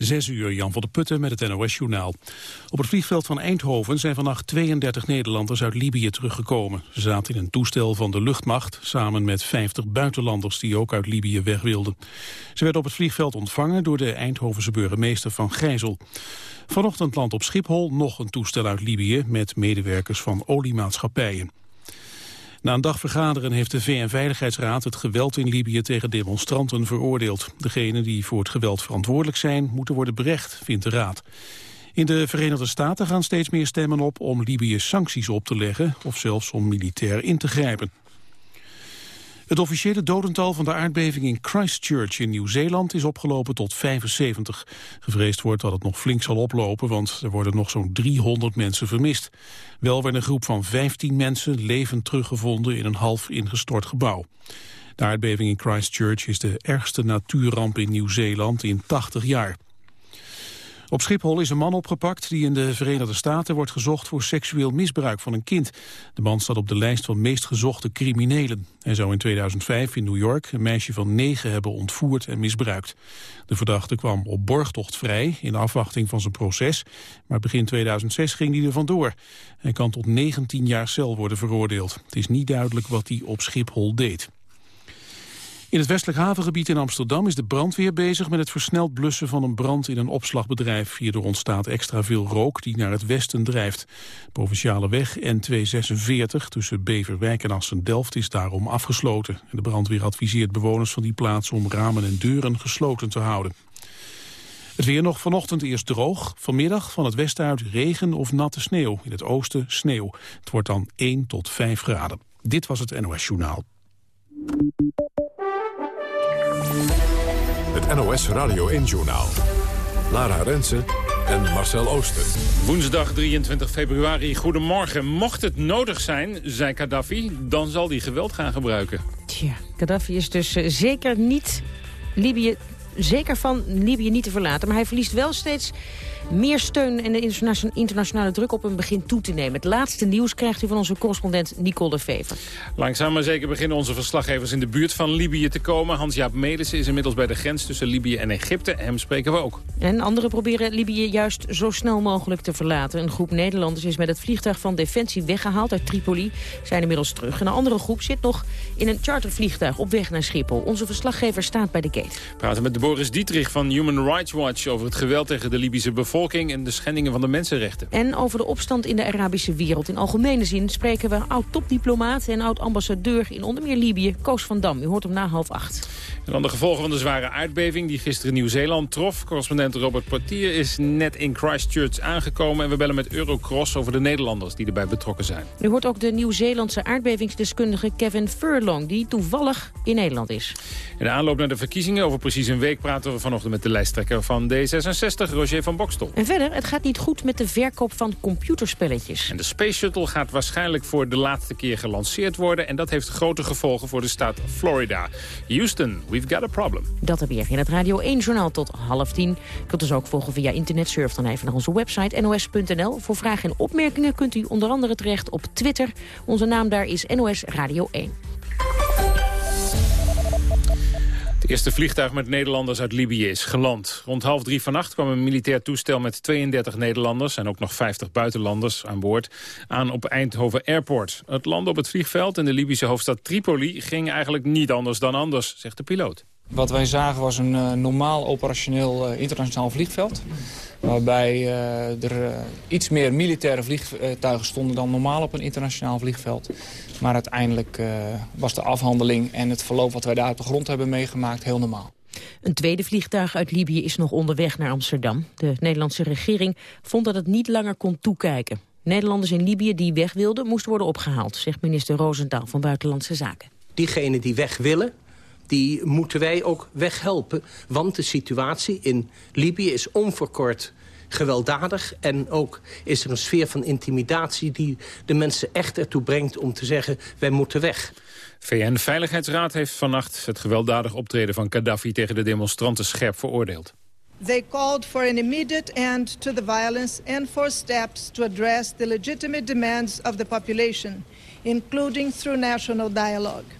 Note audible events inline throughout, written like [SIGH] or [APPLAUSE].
Zes uur, Jan van der Putten met het NOS-journaal. Op het vliegveld van Eindhoven zijn vannacht 32 Nederlanders uit Libië teruggekomen. Ze zaten in een toestel van de luchtmacht, samen met 50 buitenlanders die ook uit Libië weg wilden. Ze werden op het vliegveld ontvangen door de Eindhovense burgemeester Van Gijzel. Vanochtend landt op Schiphol nog een toestel uit Libië met medewerkers van oliemaatschappijen. Na een dag vergaderen heeft de VN-veiligheidsraad het geweld in Libië tegen demonstranten veroordeeld. Degenen die voor het geweld verantwoordelijk zijn, moeten worden berecht, vindt de raad. In de Verenigde Staten gaan steeds meer stemmen op om Libië sancties op te leggen of zelfs om militair in te grijpen. Het officiële dodental van de aardbeving in Christchurch in Nieuw-Zeeland is opgelopen tot 75. Gevreesd wordt dat het nog flink zal oplopen, want er worden nog zo'n 300 mensen vermist. Wel werd een groep van 15 mensen levend teruggevonden in een half ingestort gebouw. De aardbeving in Christchurch is de ergste natuurramp in Nieuw-Zeeland in 80 jaar. Op Schiphol is een man opgepakt die in de Verenigde Staten wordt gezocht voor seksueel misbruik van een kind. De man staat op de lijst van meest gezochte criminelen. Hij zou in 2005 in New York een meisje van negen hebben ontvoerd en misbruikt. De verdachte kwam op borgtocht vrij in afwachting van zijn proces, maar begin 2006 ging hij er vandoor. Hij kan tot 19 jaar cel worden veroordeeld. Het is niet duidelijk wat hij op Schiphol deed. In het westelijk havengebied in Amsterdam is de brandweer bezig met het versneld blussen van een brand in een opslagbedrijf. Hierdoor ontstaat extra veel rook die naar het westen drijft. Provinciale weg N246 tussen Beverwijk en Assen-Delft is daarom afgesloten. De brandweer adviseert bewoners van die plaats om ramen en deuren gesloten te houden. Het weer nog vanochtend eerst droog. Vanmiddag van het westen uit regen of natte sneeuw. In het oosten sneeuw. Het wordt dan 1 tot 5 graden. Dit was het NOS Journaal. Het NOS Radio 1-journaal. Lara Rensen en Marcel Ooster. Woensdag 23 februari. Goedemorgen. Mocht het nodig zijn, zei Gaddafi, dan zal hij geweld gaan gebruiken. Tja, Gaddafi is dus eh, zeker niet Libië zeker van Libië niet te verlaten. Maar hij verliest wel steeds meer steun en de internationale druk op hem begint toe te nemen. Het laatste nieuws krijgt u van onze correspondent Nicole de Vever. Langzaam maar zeker beginnen onze verslaggevers in de buurt van Libië te komen. Hans-Jaap Melissen is inmiddels bij de grens tussen Libië en Egypte. Hem spreken we ook. En anderen proberen Libië juist zo snel mogelijk te verlaten. Een groep Nederlanders is met het vliegtuig van Defensie weggehaald uit Tripoli. Zijn inmiddels terug. En een andere groep zit nog in een chartervliegtuig op weg naar Schiphol. Onze verslaggever staat bij de gate. We praten met Boris Dietrich van Human Rights Watch over het geweld tegen de Libische bevolking en de schendingen van de mensenrechten. En over de opstand in de Arabische wereld. In algemene zin spreken we oud-topdiplomaat en oud-ambassadeur in onder meer Libië, Koos van Dam. U hoort hem na half acht. En dan de gevolgen van de zware aardbeving die gisteren Nieuw-Zeeland trof. Correspondent Robert Portier is net in Christchurch aangekomen. En we bellen met Eurocross over de Nederlanders die erbij betrokken zijn. U hoort ook de Nieuw-Zeelandse aardbevingsdeskundige Kevin Furlong... die toevallig in Nederland is. In de aanloop naar de verkiezingen over precies een week... praten we vanochtend met de lijsttrekker van D66, Roger van Bokstel. En verder, het gaat niet goed met de verkoop van computerspelletjes. En de Space Shuttle gaat waarschijnlijk voor de laatste keer gelanceerd worden. En dat heeft grote gevolgen voor de staat Florida. Houston, we've got a problem. Dat heb je in het Radio 1-journaal tot half tien. Je kunt ons ook volgen via internet. Surf dan even naar onze website nos.nl. Voor vragen en opmerkingen kunt u onder andere terecht op Twitter. Onze naam daar is NOS Radio 1. Eerste vliegtuig met Nederlanders uit Libië is geland. Rond half drie vannacht kwam een militair toestel met 32 Nederlanders... en ook nog 50 buitenlanders aan boord aan op Eindhoven Airport. Het landen op het vliegveld in de Libische hoofdstad Tripoli... ging eigenlijk niet anders dan anders, zegt de piloot. Wat wij zagen was een uh, normaal operationeel uh, internationaal vliegveld. Waarbij uh, er iets meer militaire vliegtuigen stonden dan normaal op een internationaal vliegveld. Maar uiteindelijk was de afhandeling en het verloop wat wij daar op de grond hebben meegemaakt heel normaal. Een tweede vliegtuig uit Libië is nog onderweg naar Amsterdam. De Nederlandse regering vond dat het niet langer kon toekijken. Nederlanders in Libië die weg wilden moesten worden opgehaald, zegt minister Roosentaal van Buitenlandse Zaken. Diegenen die weg willen, die moeten wij ook weghelpen. Want de situatie in Libië is onverkort gewelddadig. En ook is er een sfeer van intimidatie die de mensen echt ertoe brengt om te zeggen, wij moeten weg. VN-veiligheidsraad heeft vannacht het gewelddadig optreden van Gaddafi tegen de demonstranten scherp veroordeeld. They called for an immediate end to the violence and for steps to address the legitimate demands of the population, including through national dialogue.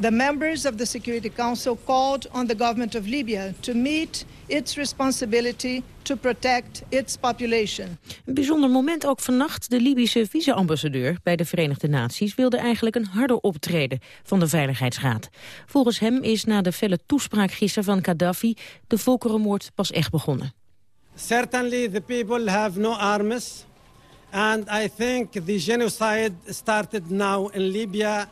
The members of the Security Council called on the government of Libya to meet its responsibility to protect its population. Een bijzonder moment ook vannacht. De Libische vice-ambassadeur bij de Verenigde Naties wilde eigenlijk een harder optreden van de Veiligheidsraad. Volgens hem is na de felle toespraak gisteren van Gaddafi de volkerenmoord pas echt begonnen. Certainly the people have no arms and I think the genocide started now in Libya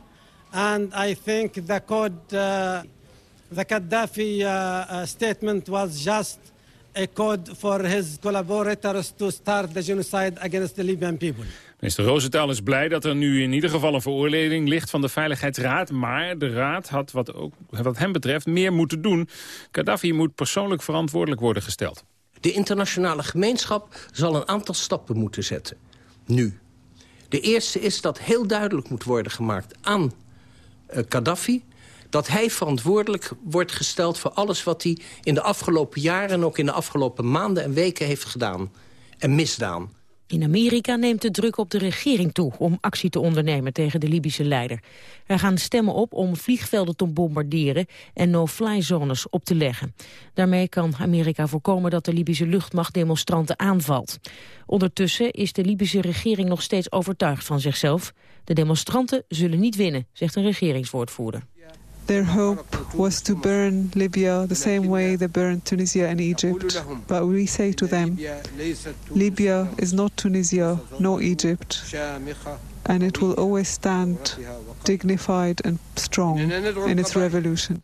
and I think the code uh, the Gaddafi uh, uh, statement was just a code for his collaborators to start the genocide against the Libyan people. Minister Rosenthal is blij dat er nu in ieder geval een veroordeling ligt van de Veiligheidsraad. Maar de raad had wat, ook, wat hem betreft meer moeten doen. Gaddafi moet persoonlijk verantwoordelijk worden gesteld. De internationale gemeenschap zal een aantal stappen moeten zetten. Nu. De eerste is dat heel duidelijk moet worden gemaakt aan Gaddafi dat hij verantwoordelijk wordt gesteld voor alles wat hij in de afgelopen jaren... en ook in de afgelopen maanden en weken heeft gedaan en misdaan. In Amerika neemt de druk op de regering toe om actie te ondernemen tegen de Libische leider. Er gaan stemmen op om vliegvelden te bombarderen en no-fly zones op te leggen. Daarmee kan Amerika voorkomen dat de Libische luchtmacht demonstranten aanvalt. Ondertussen is de Libische regering nog steeds overtuigd van zichzelf. De demonstranten zullen niet winnen, zegt een regeringswoordvoerder. Their hope was to burn Libya the same way they burned Tunisia and Egypt. But we say to them, Libya is not Tunisia nor Egypt. And it will always stand dignified and strong in its revolution.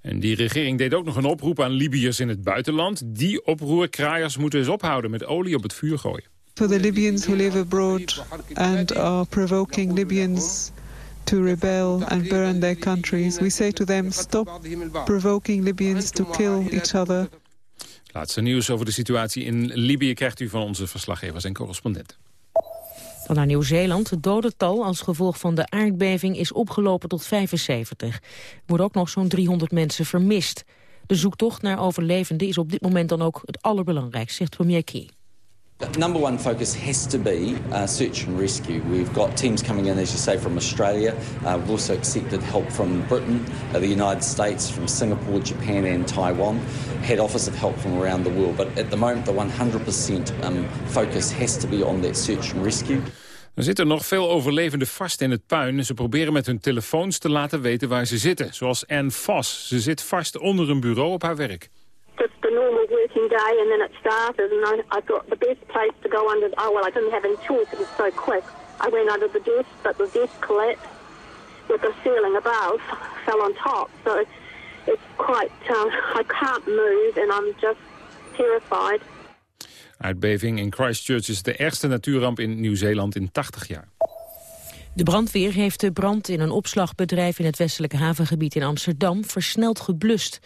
En die regering deed ook nog een oproep aan Libiërs in het buitenland. Die oproerkraaiers moeten eens ophouden met olie op het vuur gooien. For the Libyans who live abroad and are provoking Libyans to rebel and burn their countries. We say to them, stop provoking Libyans to kill each other. Laatste nieuws over de situatie in Libië krijgt u van onze verslaggevers en correspondenten. Dan naar Nieuw-Zeeland. Het dodental als gevolg van de aardbeving is opgelopen tot 75. Er worden ook nog zo'n 300 mensen vermist. De zoektocht naar overlevenden is op dit moment dan ook het allerbelangrijkste, zegt premier Key. Number one focus has to be uh, search and rescue. We've got teams coming in, as you say, from Australia. Uh, we've also accepted help from Britain, uh, the United States, from Singapore, Japan, and Taiwan. Head office of help from around the world. But at the moment, the 100% um, focus has to be on that search and rescue. Er zitten nog veel overlevenden vast in het puin. Ze proberen met hun telefoons te laten weten waar ze zitten. Zoals Anne Vos. Ze zit vast onder een bureau op haar werk. Just the normal working day and then it started and I, I thought the best place to go under, oh well I didn't have any choice, it was so quick. I went under the desk but the desk collapsed with the ceiling above, fell on top. So it's quite, uh, I can't move and I'm just terrified. Aardbeving in Christchurch is de ergste natuurramp in Nieuw-Zeeland in 80 jaar. De brandweer heeft de brand in een opslagbedrijf in het westelijke havengebied in Amsterdam versneld geblust.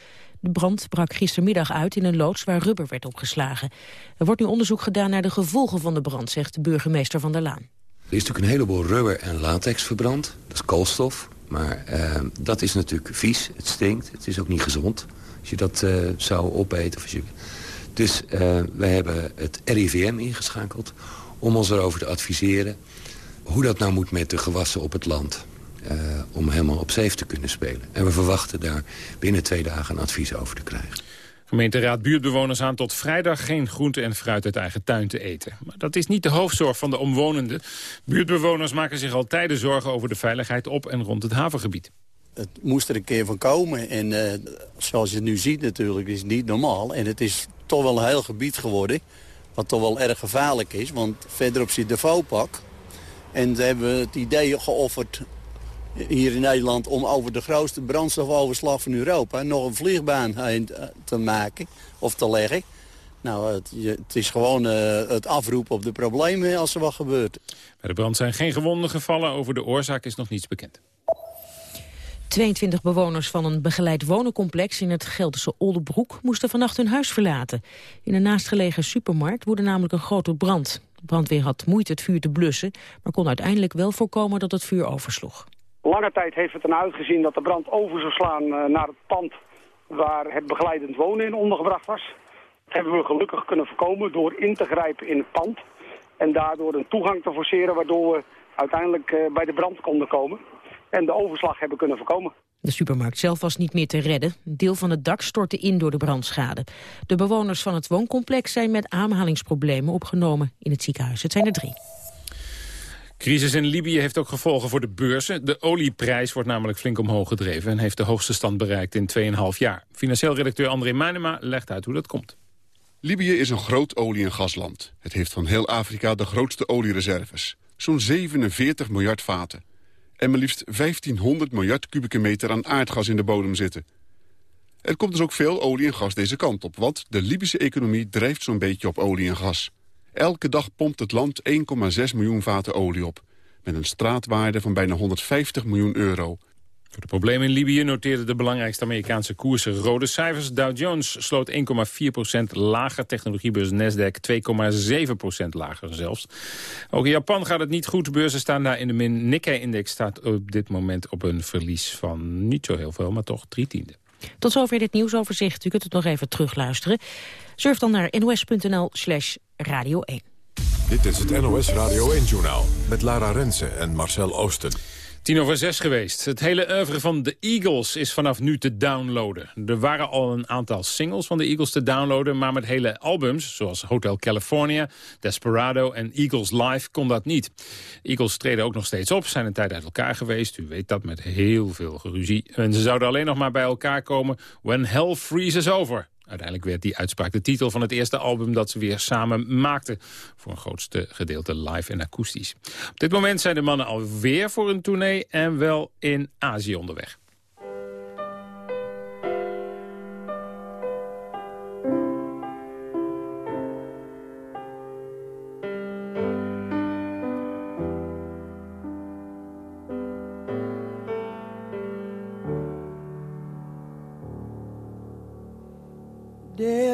De brand brak gistermiddag uit in een loods waar rubber werd opgeslagen. Er wordt nu onderzoek gedaan naar de gevolgen van de brand, zegt de burgemeester van der Laan. Er is natuurlijk een heleboel rubber en latex verbrand. Dat is koolstof. Maar uh, dat is natuurlijk vies. Het stinkt. Het is ook niet gezond. Als je dat uh, zou opeten. Of je... Dus uh, wij hebben het RIVM ingeschakeld om ons erover te adviseren... hoe dat nou moet met de gewassen op het land. Uh, om helemaal op safe te kunnen spelen. En we verwachten daar binnen twee dagen een advies over te krijgen. Gemeenteraad buurtbewoners aan tot vrijdag geen groente en fruit uit eigen tuin te eten. Maar dat is niet de hoofdzorg van de omwonenden. Buurtbewoners maken zich al tijden zorgen over de veiligheid op en rond het havengebied. Het moest er een keer van komen. En uh, zoals je het nu ziet natuurlijk, is het niet normaal. En het is toch wel een heel gebied geworden. Wat toch wel erg gevaarlijk is. Want verderop zit de Vopak. En ze hebben het idee geofferd hier in Nederland om over de grootste brandstofoverslag van Europa nog een vliegbaan heen te maken of te leggen. Nou, het, het is gewoon uh, het afroepen op de problemen als er wat gebeurt. Bij de brand zijn geen gewonden gevallen. Over de oorzaak is nog niets bekend. 22 bewoners van een begeleid wonencomplex in het Gelderse Oldebroek moesten vannacht hun huis verlaten. In een naastgelegen supermarkt woedde namelijk een grote brand. De brandweer had moeite het vuur te blussen, maar kon uiteindelijk wel voorkomen dat het vuur oversloeg. Lange tijd heeft het ernaar uitgezien dat de brand over zou slaan naar het pand waar het begeleidend wonen in ondergebracht was. Dat hebben we gelukkig kunnen voorkomen door in te grijpen in het pand. En daardoor een toegang te forceren waardoor we uiteindelijk bij de brand konden komen. En de overslag hebben kunnen voorkomen. De supermarkt zelf was niet meer te redden. Een deel van het dak stortte in door de brandschade. De bewoners van het wooncomplex zijn met aanhalingsproblemen opgenomen in het ziekenhuis. Het zijn er drie. Crisis in Libië heeft ook gevolgen voor de beurzen. De olieprijs wordt namelijk flink omhoog gedreven... en heeft de hoogste stand bereikt in 2,5 jaar. Financieel redacteur André Manema legt uit hoe dat komt. Libië is een groot olie- en gasland. Het heeft van heel Afrika de grootste oliereserves. Zo'n 47 miljard vaten. En maar liefst 1500 miljard kubieke meter aan aardgas in de bodem zitten. Er komt dus ook veel olie en gas deze kant op... want de Libische economie drijft zo'n beetje op olie en gas. Elke dag pompt het land 1,6 miljoen vaten olie op. Met een straatwaarde van bijna 150 miljoen euro. Door de problemen in Libië noteerden de belangrijkste Amerikaanse koersen rode cijfers. Dow Jones sloot 1,4% lager, technologiebeurs Nasdaq 2,7% lager zelfs. Ook in Japan gaat het niet goed, beurzen staan daar in de min. Nikkei-index staat op dit moment op een verlies van niet zo heel veel, maar toch drie tiende. Tot zover dit nieuwsoverzicht. U kunt het nog even terugluisteren. Surf dan naar nos.nl slash radio 1. Dit is het NOS Radio 1-journaal met Lara Rensen en Marcel Oosten. Tien over zes geweest. Het hele oeuvre van de Eagles is vanaf nu te downloaden. Er waren al een aantal singles van de Eagles te downloaden... maar met hele albums, zoals Hotel California, Desperado en Eagles Live... kon dat niet. Eagles treden ook nog steeds op, zijn een tijd uit elkaar geweest. U weet dat met heel veel geruzie. En ze zouden alleen nog maar bij elkaar komen... When Hell Freezes Over. Uiteindelijk werd die uitspraak de titel van het eerste album dat ze weer samen maakten. Voor een grootste gedeelte live en akoestisch. Op dit moment zijn de mannen alweer voor een tournee en wel in Azië onderweg.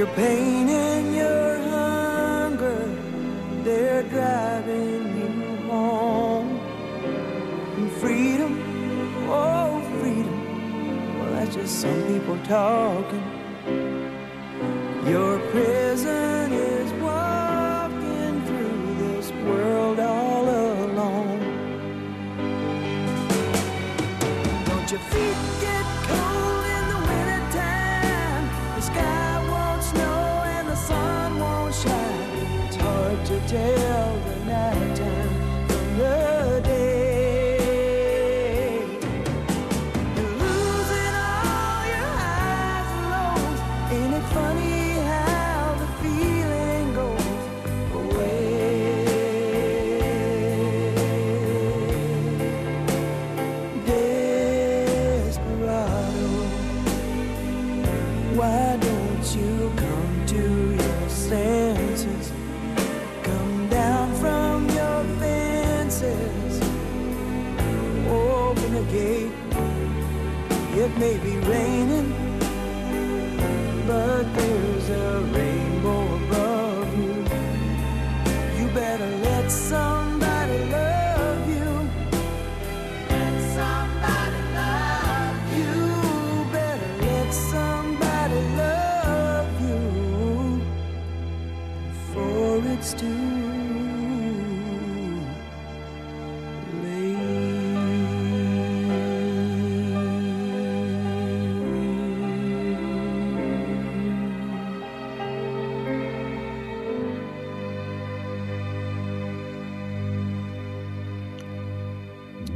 Your pain and your hunger, they're driving you home. And freedom, oh, freedom, well, that's just some people talking. Your prison is walking through this world all alone. Don't your feet tell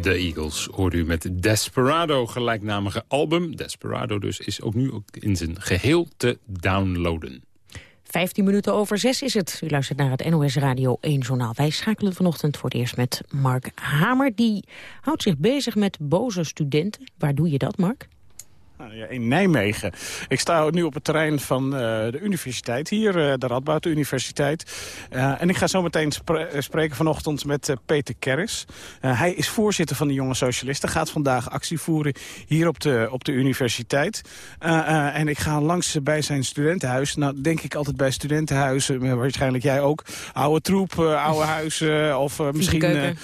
De Eagles hoorde u met Desperado, gelijknamige album. Desperado dus is ook nu ook in zijn geheel te downloaden. 15 minuten over 6 is het. U luistert naar het NOS Radio 1 Journaal. Wij schakelen vanochtend voor het eerst met Mark Hamer. Die houdt zich bezig met boze studenten. Waar doe je dat, Mark? Nou ja, in Nijmegen. Ik sta nu op het terrein van uh, de universiteit hier, uh, de Radboud Universiteit. Uh, en ik ga zo meteen spre spreken vanochtend met Peter Kerris. hij is voorzitter van de Jonge Socialisten. Gaat vandaag actie voeren hier op de, op de universiteit. en ik ga langs bij zijn studentenhuis. Nou, denk ik altijd bij studentenhuizen, waarschijnlijk jij ook. Oude troep, oude huizen of misschien...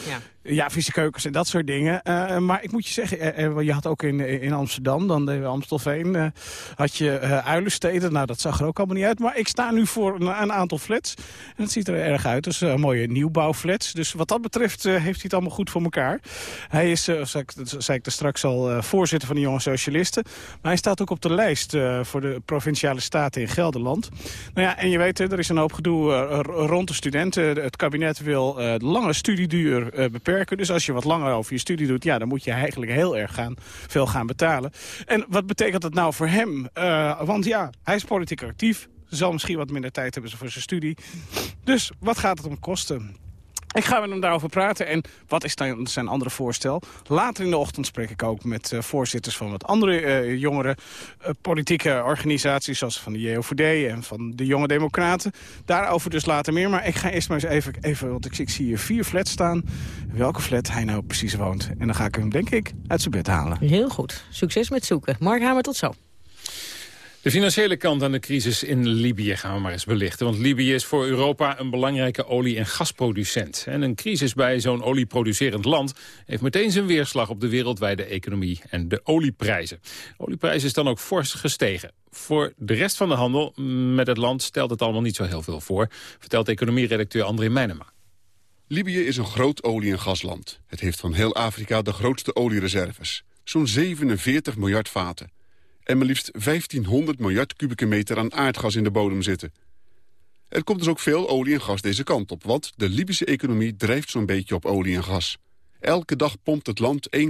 ja. Ja, vieze keukens en dat soort dingen. Uh, maar ik moet je zeggen, uh, je had ook in, in Amsterdam, dan de Amstelveen, uh, had je uilensteden. Nou, dat zag er ook allemaal niet uit. Maar ik sta nu voor een, een aantal flats. En het ziet er erg uit. Dus mooie nieuwbouwflats. Dus wat dat betreft heeft hij het allemaal goed voor elkaar. Hij is, zoals ik, zei ik er straks al, voorzitter van de Jonge Socialisten. Maar hij staat ook op de lijst voor de Provinciale Staten in Gelderland. Nou ja, en je weet, er is een hoop gedoe rond de studenten. Het kabinet wil lange studieduur beperken dus als je wat langer over je studie doet... ja, dan moet je eigenlijk heel erg gaan, veel gaan betalen. En wat betekent dat nou voor hem? Uh, want ja, hij is politiek actief. Zal misschien wat minder tijd hebben voor zijn studie. Dus wat gaat het om kosten? Ik ga met hem daarover praten. En wat is dan zijn andere voorstel? Later in de ochtend spreek ik ook met uh, voorzitters van wat andere uh, jongere uh, politieke organisaties... zoals van de JOVD en van de Jonge Democraten. Daarover dus later meer. Maar ik ga eerst maar eens even... even want ik, ik zie hier vier flats staan. Welke flat hij nou precies woont. En dan ga ik hem, denk ik, uit zijn bed halen. Heel goed. Succes met zoeken. Mark Hamer, tot zo. De financiële kant aan de crisis in Libië gaan we maar eens belichten. Want Libië is voor Europa een belangrijke olie- en gasproducent. En een crisis bij zo'n olieproducerend land... heeft meteen zijn weerslag op de wereldwijde economie en de olieprijzen. De olieprijs is dan ook fors gestegen. Voor de rest van de handel met het land stelt het allemaal niet zo heel veel voor... vertelt economieredacteur André Meijnema. Libië is een groot olie- en gasland. Het heeft van heel Afrika de grootste oliereserves. Zo'n 47 miljard vaten en maar liefst 1500 miljard kubieke meter aan aardgas in de bodem zitten. Er komt dus ook veel olie en gas deze kant op, want de Libische economie drijft zo'n beetje op olie en gas. Elke dag pompt het land 1,6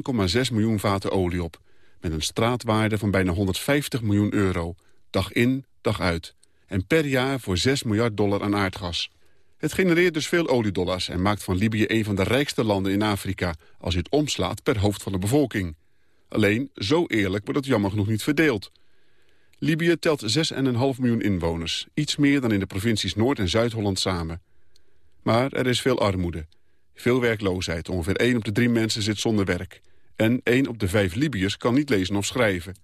miljoen vaten olie op, met een straatwaarde van bijna 150 miljoen euro, dag in, dag uit. En per jaar voor 6 miljard dollar aan aardgas. Het genereert dus veel oliedollars en maakt van Libië een van de rijkste landen in Afrika... als je het omslaat per hoofd van de bevolking. Alleen, zo eerlijk wordt het jammer genoeg niet verdeeld. Libië telt 6,5 miljoen inwoners, iets meer dan in de provincies Noord- en Zuid-Holland samen. Maar er is veel armoede, veel werkloosheid. Ongeveer 1 op de 3 mensen zit zonder werk. En 1 op de 5 Libiërs kan niet lezen of schrijven.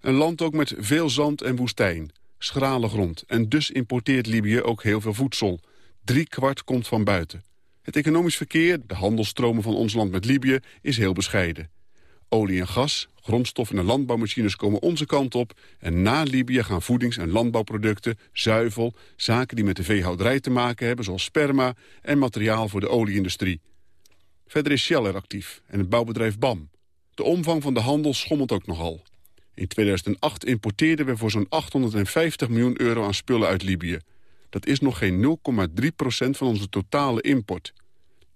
Een land ook met veel zand en woestijn, schrale grond. En dus importeert Libië ook heel veel voedsel. Drie kwart komt van buiten. Het economisch verkeer, de handelstromen van ons land met Libië, is heel bescheiden. Olie en gas, grondstoffen en landbouwmachines komen onze kant op... en na Libië gaan voedings- en landbouwproducten, zuivel... zaken die met de veehouderij te maken hebben, zoals sperma... en materiaal voor de olieindustrie. Verder is Shell er actief en het bouwbedrijf BAM. De omvang van de handel schommelt ook nogal. In 2008 importeerden we voor zo'n 850 miljoen euro aan spullen uit Libië. Dat is nog geen 0,3% van onze totale import.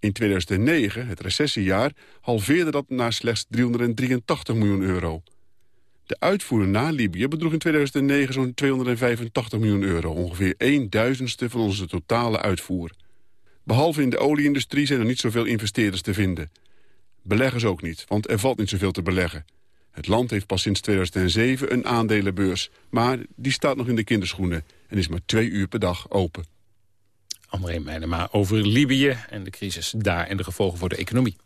In 2009, het recessiejaar, halveerde dat naar slechts 383 miljoen euro. De uitvoer naar Libië bedroeg in 2009 zo'n 285 miljoen euro. Ongeveer een duizendste van onze totale uitvoer. Behalve in de olieindustrie zijn er niet zoveel investeerders te vinden. Beleggers ook niet, want er valt niet zoveel te beleggen. Het land heeft pas sinds 2007 een aandelenbeurs, maar die staat nog in de kinderschoenen en is maar twee uur per dag open. André Meijnema over Libië en de crisis daar en de gevolgen voor de economie.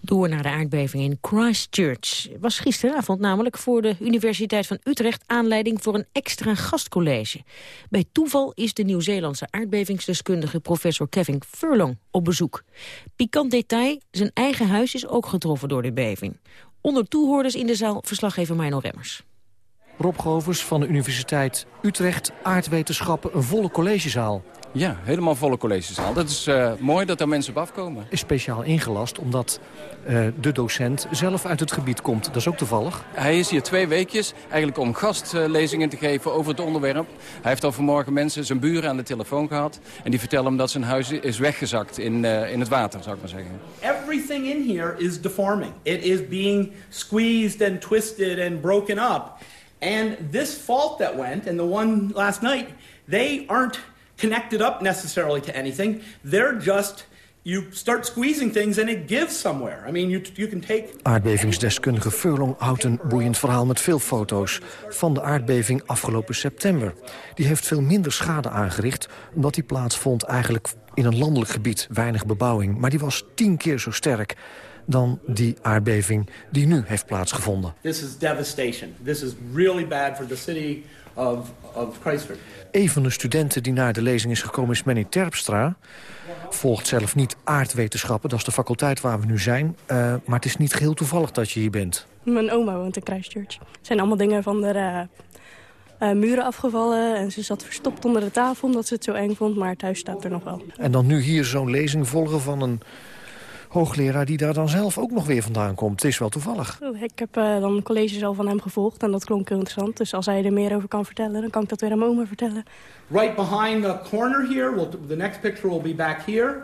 Door naar de aardbeving in Christchurch. Was gisteravond namelijk voor de Universiteit van Utrecht aanleiding voor een extra gastcollege. Bij toeval is de Nieuw-Zeelandse aardbevingsdeskundige professor Kevin Furlong op bezoek. Pikant detail, zijn eigen huis is ook getroffen door de beving. Onder toehoorders in de zaal verslaggever Mino Remmers. Rob Govers van de Universiteit Utrecht, aardwetenschappen, een volle collegezaal. Ja, helemaal volle collegezaal. Dat is uh, mooi dat er mensen op afkomen. Is speciaal ingelast omdat uh, de docent zelf uit het gebied komt. Dat is ook toevallig. Hij is hier twee weekjes eigenlijk om gastlezingen te geven over het onderwerp. Hij heeft al vanmorgen mensen, zijn buren aan de telefoon gehad. En die vertellen hem dat zijn huis is weggezakt in, uh, in het water, zou ik maar zeggen. Everything in here is deforming. It is being squeezed and twisted and broken up. And this fault that went, and the one last night, they aren't connected up necessarily to anything. They're just you start squeezing things and it gives somewhere. I mean, you, you can take... Aardbevingsdeskundige Furlong houdt een boeiend verhaal met veel foto's... van de aardbeving afgelopen september. Die heeft veel minder schade aangericht... omdat die plaatsvond eigenlijk in een landelijk gebied, weinig bebouwing. Maar die was tien keer zo sterk dan die aardbeving die nu heeft plaatsgevonden. This is devastation. This is really bad for the city of, of Christchurch. Een van de studenten die naar de lezing is gekomen is Manny Terpstra. Volgt zelf niet aardwetenschappen, dat is de faculteit waar we nu zijn. Uh, maar het is niet geheel toevallig dat je hier bent. Mijn oma woont in Christchurch. Het zijn allemaal dingen van de uh, uh, muren afgevallen. En ze zat verstopt onder de tafel omdat ze het zo eng vond. Maar thuis staat er nog wel. En dan nu hier zo'n lezing volgen van een hoogleraar die daar dan zelf ook nog weer vandaan komt. Het is wel toevallig. Ik heb uh, dan colleges al van hem gevolgd en dat klonk heel interessant. Dus als hij er meer over kan vertellen, dan kan ik dat weer aan mijn oma vertellen. Right behind the corner here, we'll, the next picture will be back here.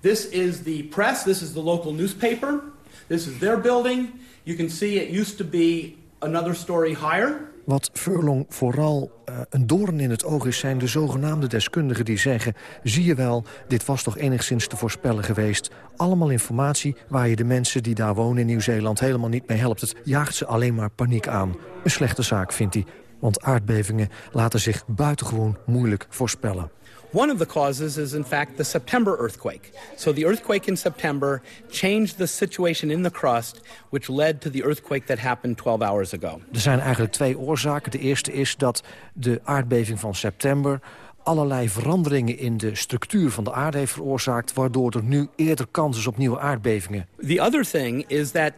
This is the press, this is the local newspaper. This is their building. You can see it used to be another story higher. Wat Furlong vooral uh, een doorn in het oog is... zijn de zogenaamde deskundigen die zeggen... zie je wel, dit was toch enigszins te voorspellen geweest. Allemaal informatie waar je de mensen die daar wonen in Nieuw-Zeeland... helemaal niet mee helpt. Het jaagt ze alleen maar paniek aan. Een slechte zaak, vindt hij. Want aardbevingen laten zich buitengewoon moeilijk voorspellen. One of the causes is in fact the September earthquake. So the earthquake in September changed the situation in the crust, which led to the earthquake that happened 12 hours ago. Er zijn eigenlijk twee oorzaken. De eerste is dat de aardbeving van september allerlei veranderingen in de structuur van de aarde heeft veroorzaakt... waardoor er nu eerder kans is op nieuwe aardbevingen. The other thing is that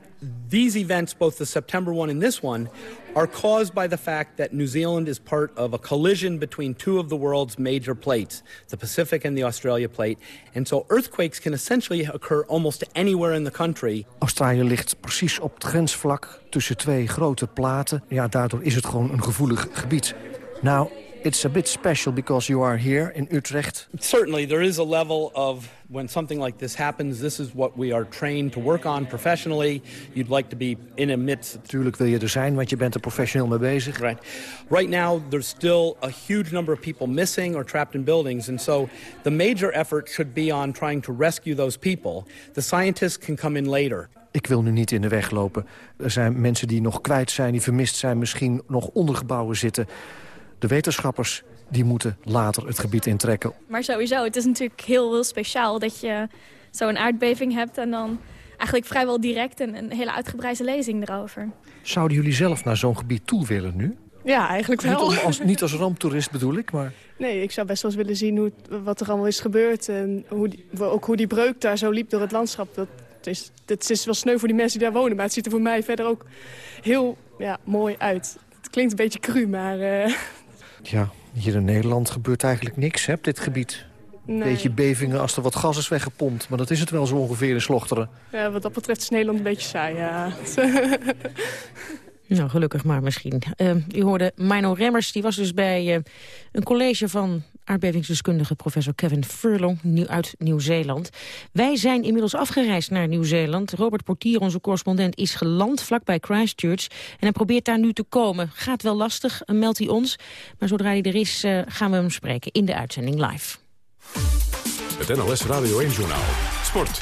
these events, both the September one and this one... are caused by the fact that New Zealand is part of a collision between two of the world's major plates, the Pacific and the Australia plate. And so earthquakes can essentially occur almost anywhere in the country. Australië ligt precies op het grensvlak tussen twee grote platen. Ja, daardoor is het gewoon een gevoelig gebied. Nou, it's a bit special because you are here in Utrecht. Certainly, there is a level of when something like this happens, this is what we are trained to work on professionally. You'd like to be in a midst. Natuurlijk wil je er zijn, want je bent er professioneel mee bezig. Right. Right now, there's still a huge number of people missing or trapped in buildings. And so the major effort should be on trying to rescue those people. The scientists can come in later. Ik wil nu niet in de weg lopen. Er zijn mensen die nog kwijt zijn, die vermist zijn, misschien nog onder gebouwen zitten. De wetenschappers die moeten later het gebied intrekken. Maar sowieso, het is natuurlijk heel, heel speciaal dat je zo'n aardbeving hebt... en dan eigenlijk vrijwel direct een, een hele uitgebreide lezing erover. Zouden jullie zelf naar zo'n gebied toe willen nu? Ja, eigenlijk wel. Niet, als, niet als ramptoerist bedoel ik, maar... Nee, ik zou best wel eens willen zien hoe, wat er allemaal is gebeurd. En hoe die, ook hoe die breuk daar zo liep door het landschap. Dat is, dat is wel sneu voor die mensen die daar wonen. Maar het ziet er voor mij verder ook heel ja, mooi uit. Het klinkt een beetje cru, maar... Uh... Ja, hier in Nederland gebeurt eigenlijk niks hè, op dit gebied. Een nee. beetje bevingen als er wat gas is weggepompt. Maar dat is het wel zo ongeveer in Slochteren. Ja, wat dat betreft is Nederland een beetje saai, ja. [LAUGHS] Nou, gelukkig maar misschien. Uh, u hoorde Mino Remmers, die was dus bij uh, een college van aardbevingsdeskundige professor Kevin Furlong nieuw uit Nieuw-Zeeland. Wij zijn inmiddels afgereisd naar Nieuw-Zeeland. Robert Portier, onze correspondent, is geland vlakbij Christchurch. En hij probeert daar nu te komen. Gaat wel lastig, meldt hij ons. Maar zodra hij er is, uh, gaan we hem spreken in de uitzending live. Het NLS Radio 1 Journaal. Sport.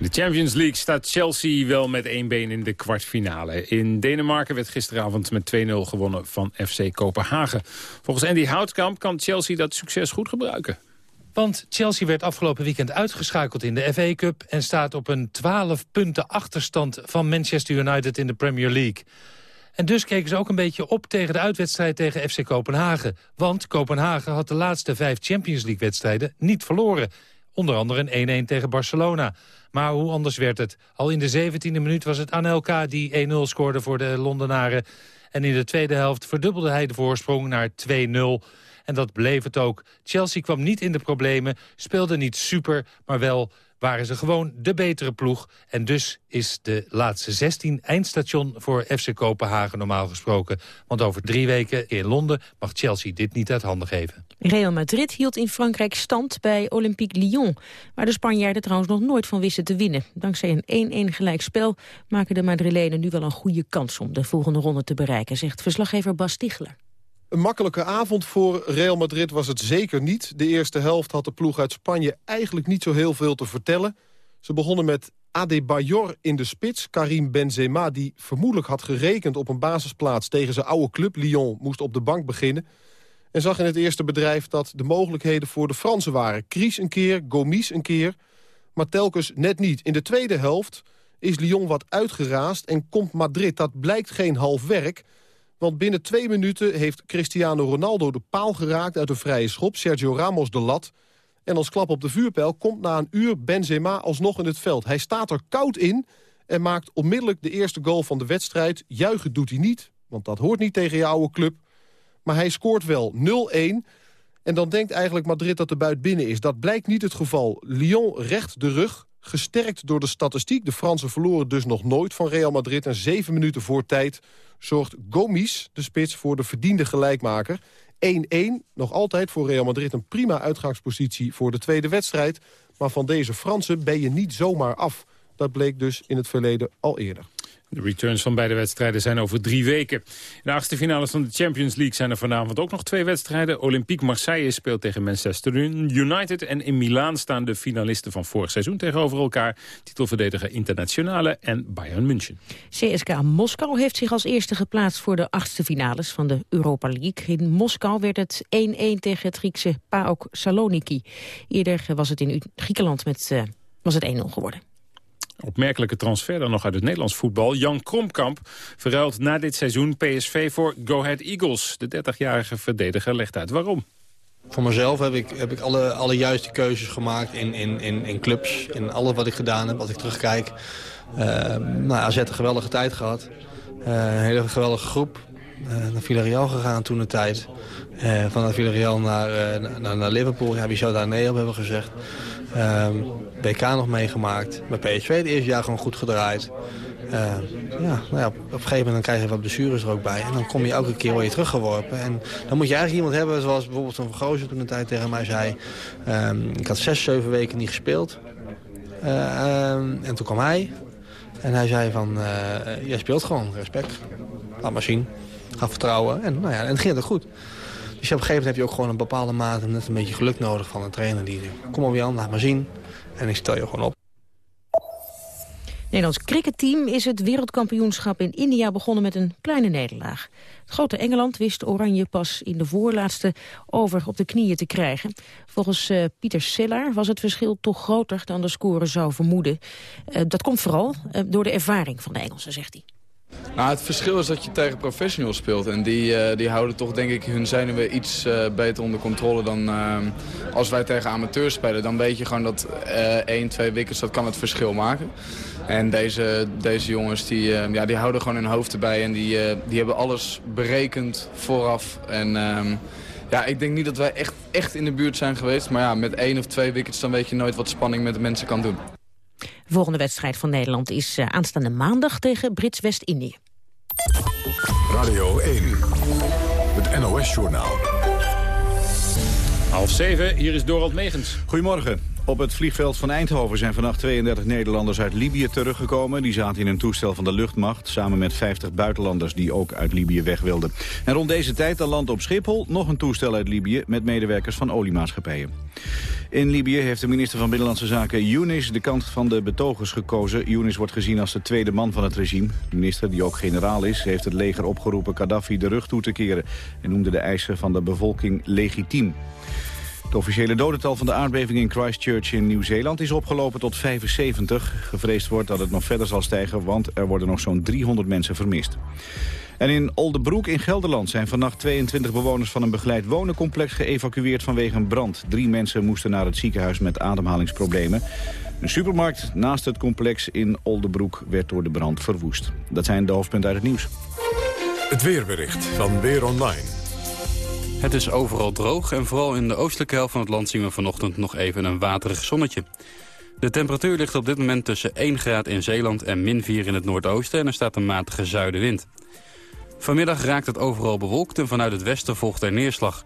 De Champions League staat Chelsea wel met één been in de kwartfinale. In Denemarken werd gisteravond met 2-0 gewonnen van FC Kopenhagen. Volgens Andy Houtkamp kan Chelsea dat succes goed gebruiken. Want Chelsea werd afgelopen weekend uitgeschakeld in de FA Cup... en staat op een 12 punten achterstand van Manchester United in de Premier League. En dus keken ze ook een beetje op tegen de uitwedstrijd tegen FC Kopenhagen. Want Kopenhagen had de laatste vijf Champions League-wedstrijden niet verloren. Onder andere een 1-1 tegen Barcelona. Maar hoe anders werd het? Al in de 17e minuut was het Anelka die 1-0 scoorde voor de Londenaren. En in de tweede helft verdubbelde hij de voorsprong naar 2-0. En dat bleef het ook. Chelsea kwam niet in de problemen, speelde niet super, maar wel waren ze gewoon de betere ploeg. En dus is de laatste 16 eindstation voor FC Kopenhagen normaal gesproken. Want over drie weken in Londen mag Chelsea dit niet uit handen geven. Real Madrid hield in Frankrijk stand bij Olympique Lyon... waar de Spanjaarden trouwens nog nooit van wisten te winnen. Dankzij een 1-1 gelijkspel maken de Madrilenen nu wel een goede kans... om de volgende ronde te bereiken, zegt verslaggever Bas Tichler. Een makkelijke avond voor Real Madrid was het zeker niet. De eerste helft had de ploeg uit Spanje eigenlijk niet zo heel veel te vertellen. Ze begonnen met Adebayor in de spits. Karim Benzema, die vermoedelijk had gerekend op een basisplaats... tegen zijn oude club Lyon, moest op de bank beginnen. En zag in het eerste bedrijf dat de mogelijkheden voor de Fransen waren. Kries een keer, Gomis een keer, maar telkens net niet. In de tweede helft is Lyon wat uitgeraasd en komt Madrid. Dat blijkt geen half werk... Want binnen twee minuten heeft Cristiano Ronaldo de paal geraakt uit een vrije schop. Sergio Ramos de lat. En als klap op de vuurpijl komt na een uur Benzema alsnog in het veld. Hij staat er koud in en maakt onmiddellijk de eerste goal van de wedstrijd. Juichen doet hij niet, want dat hoort niet tegen je oude club. Maar hij scoort wel 0-1. En dan denkt eigenlijk Madrid dat de buit binnen is. Dat blijkt niet het geval. Lyon recht de rug, gesterkt door de statistiek. De Fransen verloren dus nog nooit van Real Madrid. En zeven minuten voor tijd zorgt Gomis, de spits, voor de verdiende gelijkmaker. 1-1, nog altijd voor Real Madrid een prima uitgangspositie voor de tweede wedstrijd. Maar van deze Fransen ben je niet zomaar af. Dat bleek dus in het verleden al eerder. De returns van beide wedstrijden zijn over drie weken. In de achtste finales van de Champions League zijn er vanavond ook nog twee wedstrijden. Olympique Marseille speelt tegen Manchester United. En in Milaan staan de finalisten van vorig seizoen tegenover elkaar. Titelverdediger Internationale en Bayern München. CSKA Moskou heeft zich als eerste geplaatst voor de achtste finales van de Europa League. In Moskou werd het 1-1 tegen het Griekse PAOK Saloniki. Eerder was het in Griekenland met, uh, was het 1-0 geworden. Opmerkelijke transfer dan nog uit het Nederlands voetbal. Jan Kromkamp verruilt na dit seizoen PSV voor Go Ahead Eagles. De 30-jarige verdediger legt uit waarom. Voor mezelf heb ik, heb ik alle, alle juiste keuzes gemaakt in, in, in, in clubs. In alles wat ik gedaan heb, als ik terugkijk. Uh, nou, AZ een geweldige tijd gehad. Uh, een hele geweldige groep. Uh, naar Villarreal gegaan toen de tijd. Uh, van Villarreal naar, naar, naar, Liverpool. Ja, wie zou daar nee op hebben gezegd. Um, WK nog meegemaakt. Bij PSV het eerste jaar gewoon goed gedraaid. Uh, ja, nou ja, op, een gegeven moment krijg je wat blessures er ook bij. En dan kom je elke keer weer teruggeworpen. En dan moet je eigenlijk iemand hebben zoals bijvoorbeeld zo'n Vergozen toen een tijd tegen mij zei. Um, ik had zes, zeven weken niet gespeeld. En toen kwam hij. En hij zei van, uh, jij speelt gewoon, respect. Laat maar zien. Ga vertrouwen. En, nou ja, en het ging het goed. Dus op een gegeven moment heb je ook gewoon een bepaalde mate net een beetje geluk nodig van een trainer die kom op Jan, laat maar zien. En ik stel je gewoon op. Nederlands cricketteam is het wereldkampioenschap in India begonnen met een kleine nederlaag. Het grote Engeland wist Oranje pas in de voorlaatste over op de knieën te krijgen. Volgens uh, Pieter Sellaar was het verschil toch groter dan de score zou vermoeden. Uh, dat komt vooral uh, door de ervaring van de Engelsen, zegt hij. Nou, het verschil is dat je tegen professionals speelt. En die, uh, die houden toch denk ik hun zenuwen iets uh, beter onder controle dan uh, als wij tegen amateurs spelen. Dan weet je gewoon dat één, twee wickets, dat kan het verschil maken. En deze, deze jongens die, ja, die houden gewoon hun hoofd erbij en die, die hebben alles berekend vooraf. En ehm, ja, ik denk niet dat wij echt, echt in de buurt zijn geweest. Maar ja, met één of twee wickets dan weet je nooit wat spanning met de mensen kan doen. De volgende wedstrijd van Nederland is uh, aanstaande maandag tegen Brits-West-Indië. Radio 1, het NOS-journaal. Half zeven, hier is Dorald Megens. Goedemorgen. Op het vliegveld van Eindhoven zijn vannacht 32 Nederlanders uit Libië teruggekomen. Die zaten in een toestel van de luchtmacht, samen met 50 buitenlanders die ook uit Libië weg wilden. En rond deze tijd dan landt op Schiphol nog een toestel uit Libië met medewerkers van oliemaatschappijen. In Libië heeft de minister van Binnenlandse Zaken Younis de kant van de betogers gekozen. Younis wordt gezien als de tweede man van het regime. De minister, die ook generaal is, heeft het leger opgeroepen Gaddafi de rug toe te keren... en noemde de eisen van de bevolking legitiem. Het officiële dodental van de aardbeving in Christchurch in Nieuw-Zeeland is opgelopen tot 75. Gevreesd wordt dat het nog verder zal stijgen, want er worden nog zo'n 300 mensen vermist. En in Oldebroek in Gelderland zijn vannacht 22 bewoners van een begeleid wonencomplex geëvacueerd vanwege een brand. Drie mensen moesten naar het ziekenhuis met ademhalingsproblemen. Een supermarkt naast het complex in Oldebroek werd door de brand verwoest. Dat zijn de hoofdpunten uit het nieuws. Het weerbericht van Weer Online. Het is overal droog en vooral in de oostelijke helft van het land zien we vanochtend nog even een waterig zonnetje. De temperatuur ligt op dit moment tussen 1 graad in Zeeland en min 4 in het noordoosten en er staat een matige zuidenwind. Vanmiddag raakt het overal bewolkt en vanuit het westen volgt er neerslag.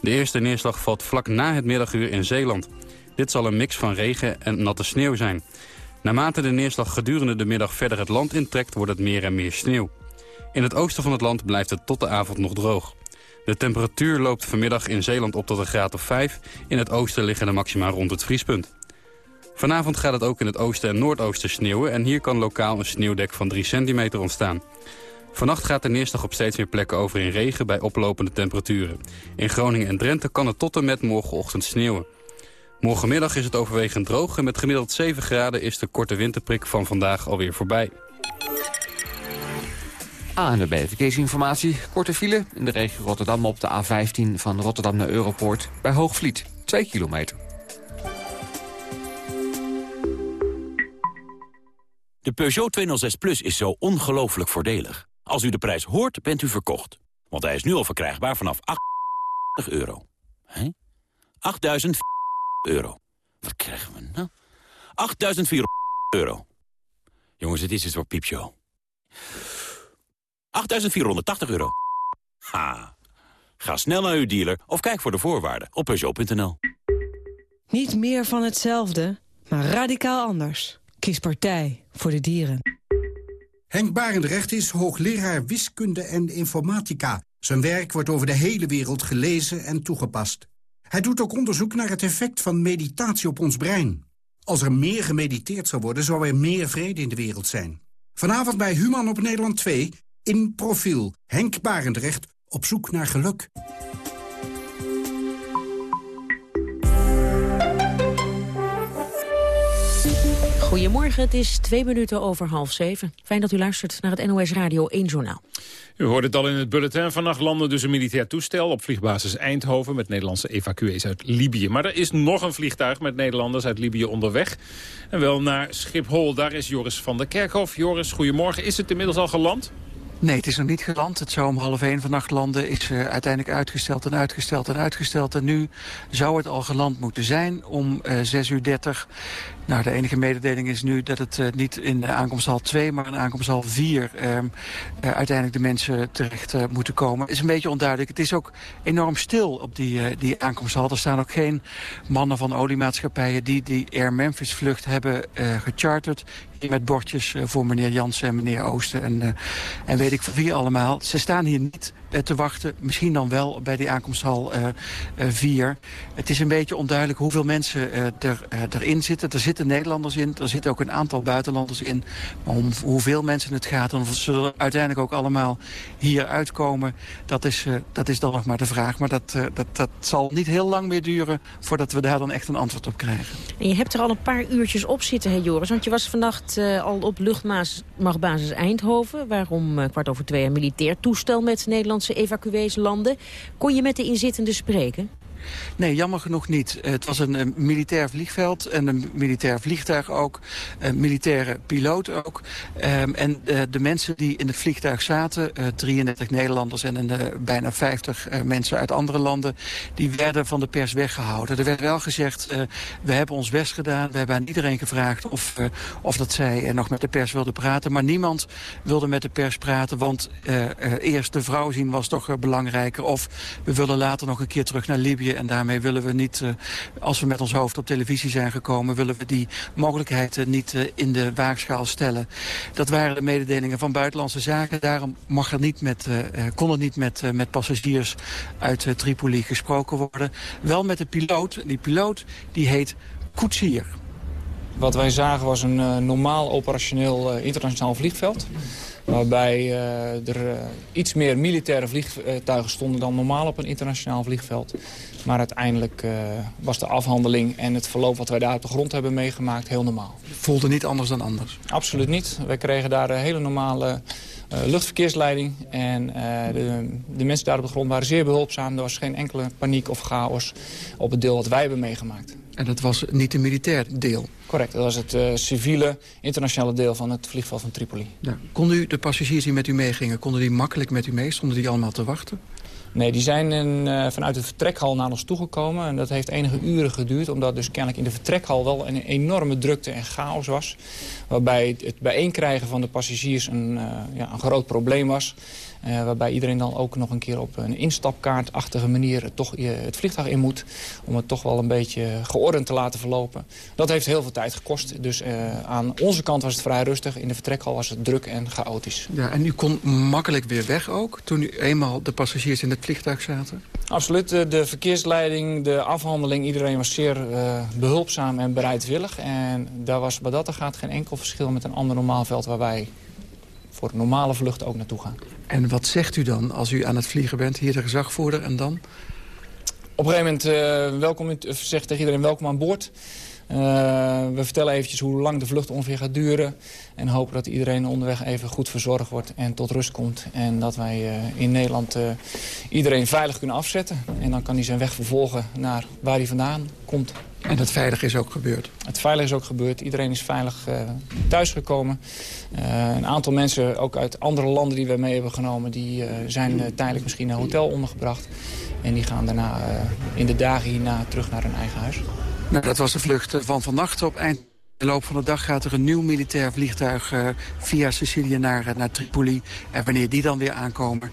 De eerste neerslag valt vlak na het middaguur in Zeeland. Dit zal een mix van regen en natte sneeuw zijn. Naarmate de neerslag gedurende de middag verder het land intrekt, wordt het meer en meer sneeuw. In het oosten van het land blijft het tot de avond nog droog. De temperatuur loopt vanmiddag in Zeeland op tot een graad of 5. In het oosten liggen de maxima rond het vriespunt. Vanavond gaat het ook in het oosten en noordoosten sneeuwen... en hier kan lokaal een sneeuwdek van 3 centimeter ontstaan. Vannacht gaat de neerslag op steeds meer plekken over in regen bij oplopende temperaturen. In Groningen en Drenthe kan het tot en met morgenochtend sneeuwen. Morgenmiddag is het overwegend droog en met gemiddeld 7 graden is de korte winterprik van vandaag alweer voorbij. ANWB Verkeersinformatie. Korte file in de regio Rotterdam op de A15 van Rotterdam naar Europoort bij Hoogvliet. 2 kilometer. De Peugeot 206 Plus is zo ongelooflijk voordelig. Als u de prijs hoort, bent u verkocht. Want hij is nu al verkrijgbaar vanaf 8 euro. Hé? 8.000 euro. Wat krijgen we nou? 8.400 euro. Jongens, het is een soort piepshow. 8.480 euro. Ha. Ga snel naar uw dealer of kijk voor de voorwaarden op Peugeot.nl. Niet meer van hetzelfde, maar radicaal anders. Kies partij voor de dieren. Henk Barendrecht is hoogleraar wiskunde en informatica. Zijn werk wordt over de hele wereld gelezen en toegepast. Hij doet ook onderzoek naar het effect van meditatie op ons brein. Als er meer gemediteerd zou worden, zou er meer vrede in de wereld zijn. Vanavond bij Human op Nederland 2, in profiel. Henk Barendrecht, op zoek naar geluk. Goedemorgen, het is twee minuten over half zeven. Fijn dat u luistert naar het NOS Radio 1 Journaal. U hoorde het al in het bulletin. Vannacht landde dus een militair toestel op vliegbasis Eindhoven... met Nederlandse evacuees uit Libië. Maar er is nog een vliegtuig met Nederlanders uit Libië onderweg. En wel naar Schiphol. Daar is Joris van der Kerkhof. Joris, goedemorgen. Is het inmiddels al geland? Nee, het is nog niet geland. Het zou om half één vannacht landen. Is uh, uiteindelijk uitgesteld en uitgesteld en uitgesteld. En nu zou het al geland moeten zijn om uh, 6 uur 30. Nou, de enige mededeling is nu dat het uh, niet in de aankomsthal 2, maar in aankomsthal 4 uh, uiteindelijk de mensen terecht uh, moeten komen. Is een beetje onduidelijk. Het is ook enorm stil op die, die aankomsthal. Er staan ook geen mannen van oliemaatschappijen die die Air Memphis vlucht hebben gecharterd met bordjes voor meneer Jansen en meneer Oosten en, en weet ik van wie allemaal. Ze staan hier niet te wachten. Misschien dan wel bij die aankomsthal 4. Uh, het is een beetje onduidelijk hoeveel mensen er, erin zitten. Er zitten Nederlanders in, er zitten ook een aantal buitenlanders in. Maar om hoeveel mensen het gaat en of ze uiteindelijk ook allemaal hier uitkomen... dat is, dat is dan nog maar de vraag. Maar dat, dat, dat zal niet heel lang meer duren voordat we daar dan echt een antwoord op krijgen. En je hebt er al een paar uurtjes op zitten, hè Joris? Want je was vannacht al op luchtmachtbasis Eindhoven... waar om uh, kwart over twee een militair toestel met Nederlandse evacuees landde. Kon je met de inzittenden spreken? Nee, jammer genoeg niet. Het was een, een, militair vliegveld en een militair vliegtuig ook. Een militaire piloot ook. Um, en de mensen die in het vliegtuig zaten, uh, 33 Nederlanders en uh, bijna 50 mensen uit andere landen, die werden van de pers weggehouden. Er werd wel gezegd, we hebben ons best gedaan. We hebben aan iedereen gevraagd of, of dat zij nog met de pers wilden praten. Maar niemand wilde met de pers praten, want eerst de vrouw zien was toch belangrijker. Of we willen later nog een keer terug naar Libië en daarmee willen we niet, uh, als we met ons hoofd op televisie zijn gekomen... willen we die mogelijkheid uh, niet uh, in de waagschaal stellen. Dat waren de mededelingen van Buitenlandse Zaken. Daarom mag er niet met, kon er niet met, met passagiers uit Tripoli gesproken worden. Wel met de piloot. Die piloot die heet Koetsier. Wat wij zagen was een normaal operationeel internationaal vliegveld waarbij uh, er uh, iets meer militaire vliegtuigen stonden dan normaal op een internationaal vliegveld. Maar uiteindelijk uh, was de afhandeling en het verloop wat wij daar op de grond hebben meegemaakt heel normaal. Voelde niet anders dan anders? Absoluut niet. Wij kregen daar een hele normale luchtverkeersleiding. En de, de mensen daar op de grond waren zeer behulpzaam. Er was geen enkele paniek of chaos op het deel wat wij hebben meegemaakt. En dat was niet een militair deel? Correct, dat was het uh, civiele internationale deel van het vliegveld van Tripoli. Ja. Konden u de passagiers die met u meegingen, konden die makkelijk met u mee? Stonden die allemaal te wachten? Nee, die zijn in, uh, vanuit de vertrekhal naar ons toegekomen. En dat heeft enige uren geduurd, omdat dus kennelijk in de vertrekhal wel een enorme drukte en chaos was. Waarbij het bijeenkrijgen van de passagiers een, uh, ja, een groot probleem was. Uh, waarbij iedereen dan ook nog een keer op een instapkaartachtige manier toch het vliegtuig in moet. Om het toch wel een beetje geordend te laten verlopen. Dat heeft heel veel tijd gekost. Dus uh, aan onze kant was het vrij rustig. In de vertrekhal was het druk en chaotisch. Ja, en u kon makkelijk weer weg ook, toen u eenmaal de passagiers in het vliegtuig zaten? Absoluut. De, de verkeersleiding, de afhandeling, iedereen was zeer uh, behulpzaam en bereidwillig. En daar was wat dat gaat geen enkel verschil met een ander normaal veld waar wij voor normale vlucht ook naartoe gaan. En wat zegt u dan als u aan het vliegen bent, hier de gezagvoerder en dan? Op een gegeven moment uh, welkom, zegt tegen iedereen welkom aan boord. Uh, we vertellen eventjes hoe lang de vlucht ongeveer gaat duren. En hopen dat iedereen onderweg even goed verzorgd wordt en tot rust komt. En dat wij uh, in Nederland uh, iedereen veilig kunnen afzetten. En dan kan hij zijn weg vervolgen naar waar hij vandaan komt. En dat veilig is ook gebeurd? Het veilig is ook gebeurd. Iedereen is veilig uh, thuisgekomen. Uh, een aantal mensen, ook uit andere landen die we mee hebben genomen... die uh, zijn tijdelijk misschien naar een hotel ondergebracht. En die gaan daarna in de dagen hierna terug naar hun eigen huis. Nou, dat was de vlucht van vannacht op eind. In de loop van de dag gaat er een nieuw militair vliegtuig uh, via Sicilië naar, uh, naar Tripoli. En wanneer die dan weer aankomen,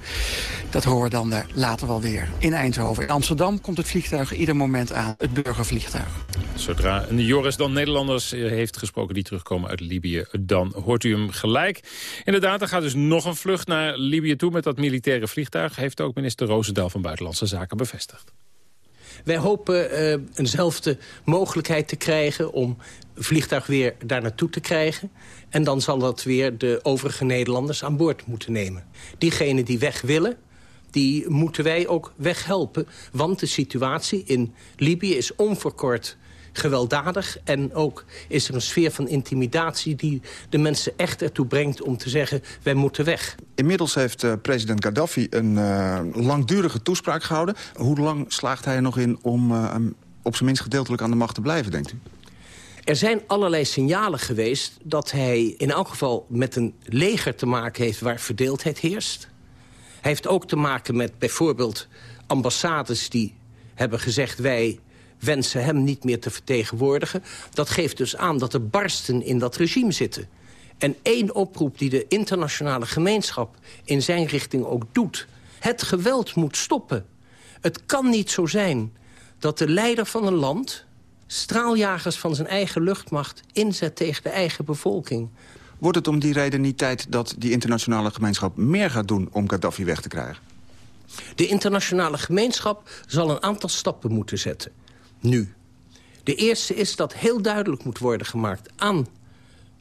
dat horen we dan uh, later wel weer in Eindhoven. In Amsterdam komt het vliegtuig ieder moment aan, het burgervliegtuig. Zodra een Joris dan Nederlanders heeft gesproken die terugkomen uit Libië, dan hoort u hem gelijk. Inderdaad, er gaat dus nog een vlucht naar Libië toe met dat militaire vliegtuig. Heeft ook minister Roosendaal van Buitenlandse Zaken bevestigd. Wij hopen uh, eenzelfde mogelijkheid te krijgen om vliegtuig weer daar naartoe te krijgen. En dan zal dat weer de overige Nederlanders aan boord moeten nemen. Diegenen die weg willen, die moeten wij ook weghelpen. Want de situatie in Libië is onverkort gewelddadig. En ook is er een sfeer van intimidatie die de mensen echt ertoe brengt om te zeggen, wij moeten weg. Inmiddels heeft uh, president Gaddafi een uh, langdurige toespraak gehouden. Hoe lang slaagt hij er nog in om uh, op zijn minst gedeeltelijk aan de macht te blijven, denkt u? Er zijn allerlei signalen geweest dat hij in elk geval met een leger te maken heeft waar verdeeldheid heerst. Hij heeft ook te maken met bijvoorbeeld ambassades die hebben gezegd... wij wensen hem niet meer te vertegenwoordigen. Dat geeft dus aan dat er barsten in dat regime zitten. En één oproep die de internationale gemeenschap in zijn richting ook doet. Het geweld moet stoppen. Het kan niet zo zijn dat de leider van een land straaljagers van zijn eigen luchtmacht inzet tegen de eigen bevolking. Wordt het om die reden niet tijd dat die internationale gemeenschap meer gaat doen om Gaddafi weg te krijgen? De internationale gemeenschap zal een aantal stappen moeten zetten. Nu. De eerste is dat heel duidelijk moet worden gemaakt aan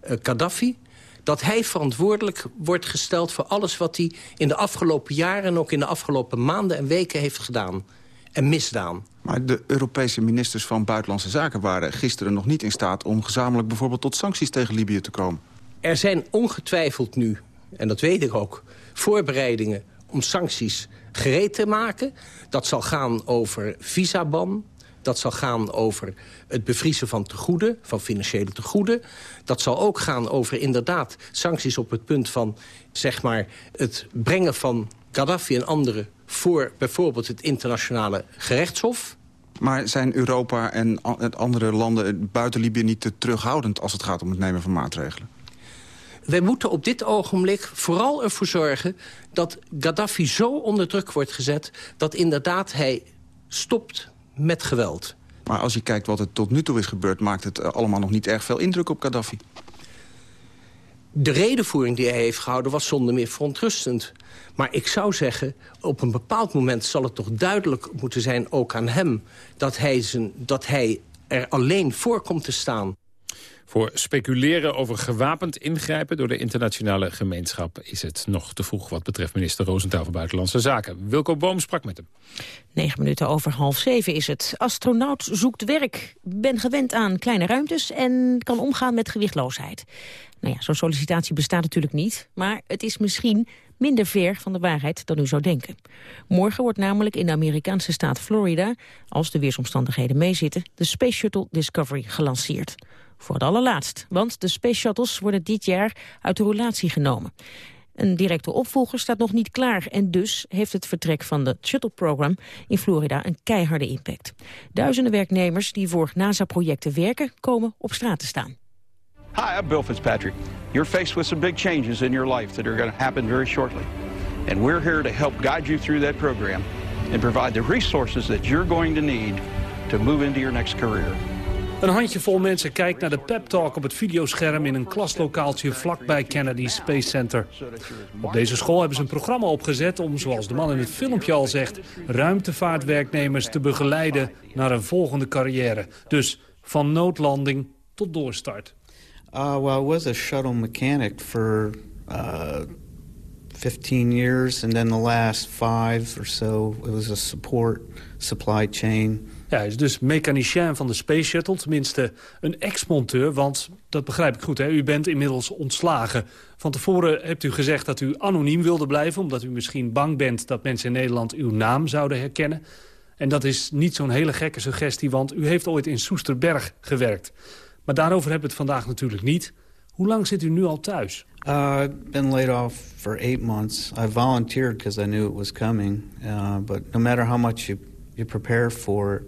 uh, Gaddafi... dat hij verantwoordelijk wordt gesteld voor alles wat hij in de afgelopen jaren... en ook in de afgelopen maanden en weken heeft gedaan en misdaan. Maar de Europese ministers van Buitenlandse Zaken waren gisteren nog niet in staat... om gezamenlijk bijvoorbeeld tot sancties tegen Libië te komen. Er zijn ongetwijfeld nu, en dat weet ik ook, voorbereidingen om sancties gereed te maken. Dat zal gaan over visaban, dat zal gaan over het bevriezen van tegoeden, van financiële tegoeden. Dat zal ook gaan over inderdaad sancties op het punt van zeg maar, het brengen van Gaddafi en anderen voor bijvoorbeeld het internationale gerechtshof. Maar zijn Europa en andere landen buiten Libië niet te terughoudend... als het gaat om het nemen van maatregelen? Wij moeten op dit ogenblik vooral ervoor zorgen... dat Gaddafi zo onder druk wordt gezet... dat inderdaad hij stopt met geweld. Maar als je kijkt wat er tot nu toe is gebeurd... maakt het allemaal nog niet erg veel indruk op Gaddafi. De redenvoering die hij heeft gehouden was zonder meer verontrustend. Maar ik zou zeggen, op een bepaald moment zal het toch duidelijk moeten zijn... ook aan hem, dat hij, zijn, dat hij er alleen voor komt te staan. Voor speculeren over gewapend ingrijpen door de internationale gemeenschap... is het nog te vroeg wat betreft minister Roosentaal van Buitenlandse Zaken. Wilco Boom sprak met hem. Negen minuten over half zeven is het. Astronaut zoekt werk, ben gewend aan kleine ruimtes... en kan omgaan met gewichtloosheid. Nou ja, zo'n sollicitatie bestaat natuurlijk niet, maar het is misschien minder ver van de waarheid dan u zou denken. Morgen wordt namelijk in de Amerikaanse staat Florida, als de weersomstandigheden meezitten, de Space Shuttle Discovery gelanceerd. Voor het allerlaatst, want de Space Shuttles worden dit jaar uit de roulatie genomen. Een directe opvolger staat nog niet klaar en dus heeft het vertrek van de Shuttle-program in Florida een keiharde impact. Duizenden werknemers die voor NASA-projecten werken komen op straat te staan. Hi, I'm Bill Fitzpatrick. You're faced with some big changes in your life that are going to happen very shortly. And we're here to help guide you through that program and provide the resources that you're going to need to move into your next career. Een handjevol mensen kijkt naar de pep talk op het videoscherm in een klaslokaaltje vlakbij Kennedy Space Center. Op deze school hebben ze een programma opgezet om, zoals de man in het filmpje al zegt, ruimtevaartwerknemers te begeleiden naar een volgende carrière. Dus van noodlanding tot doorstart. Uh, well, I was a shuttle mechanic for uh, 15 years, and then the last five or so, it was a support supply chain. Ja, hij is dus mechanicien van de Space Shuttle, tenminste een ex-monteur, want dat begrijp ik goed, hè? u bent inmiddels ontslagen. Van tevoren hebt u gezegd dat u anoniem wilde blijven, omdat u misschien bang bent dat mensen in Nederland uw naam zouden herkennen. En dat is niet zo'n hele gekke suggestie, want u heeft ooit in Soesterberg gewerkt. Maar daarover hebben we het vandaag natuurlijk niet. Hoe lang zit u nu al thuis? Uh, I've been laid off for eight months. I volunteered because I knew it was coming. Uh, but no matter how much you, you prepare for it,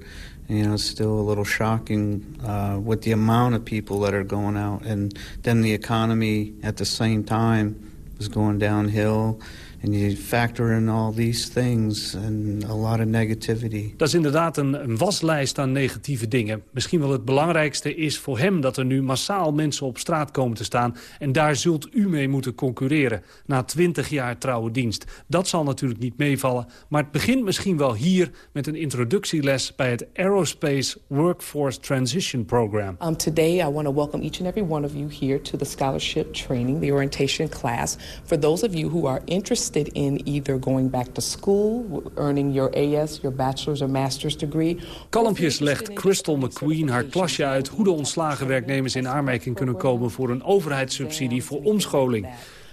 you know, it's still a little shocking uh, with the amount of people that are going out. And then the economy at the same time was going downhill. And you factor in all these things and a lot of negativity. Dat is inderdaad een, een waslijst aan negatieve dingen. Misschien wel het belangrijkste is voor hem dat er nu massaal mensen op straat komen te staan. En daar zult u mee moeten concurreren na 20 jaar trouwe dienst. Dat zal natuurlijk niet meevallen. Maar het begint misschien wel hier met een introductieles bij het Aerospace Workforce Transition Program. Um, today I want to welcome each and every one of you here to the scholarship training, the orientation class. For those of you who are interested in either going back to school, earning your AS, your bachelor's or master's degree. Kalmpjes legt Crystal McQueen haar klasje uit hoe de ontslagen werknemers in aanmerking kunnen komen voor een overheidssubsidie voor omscholing.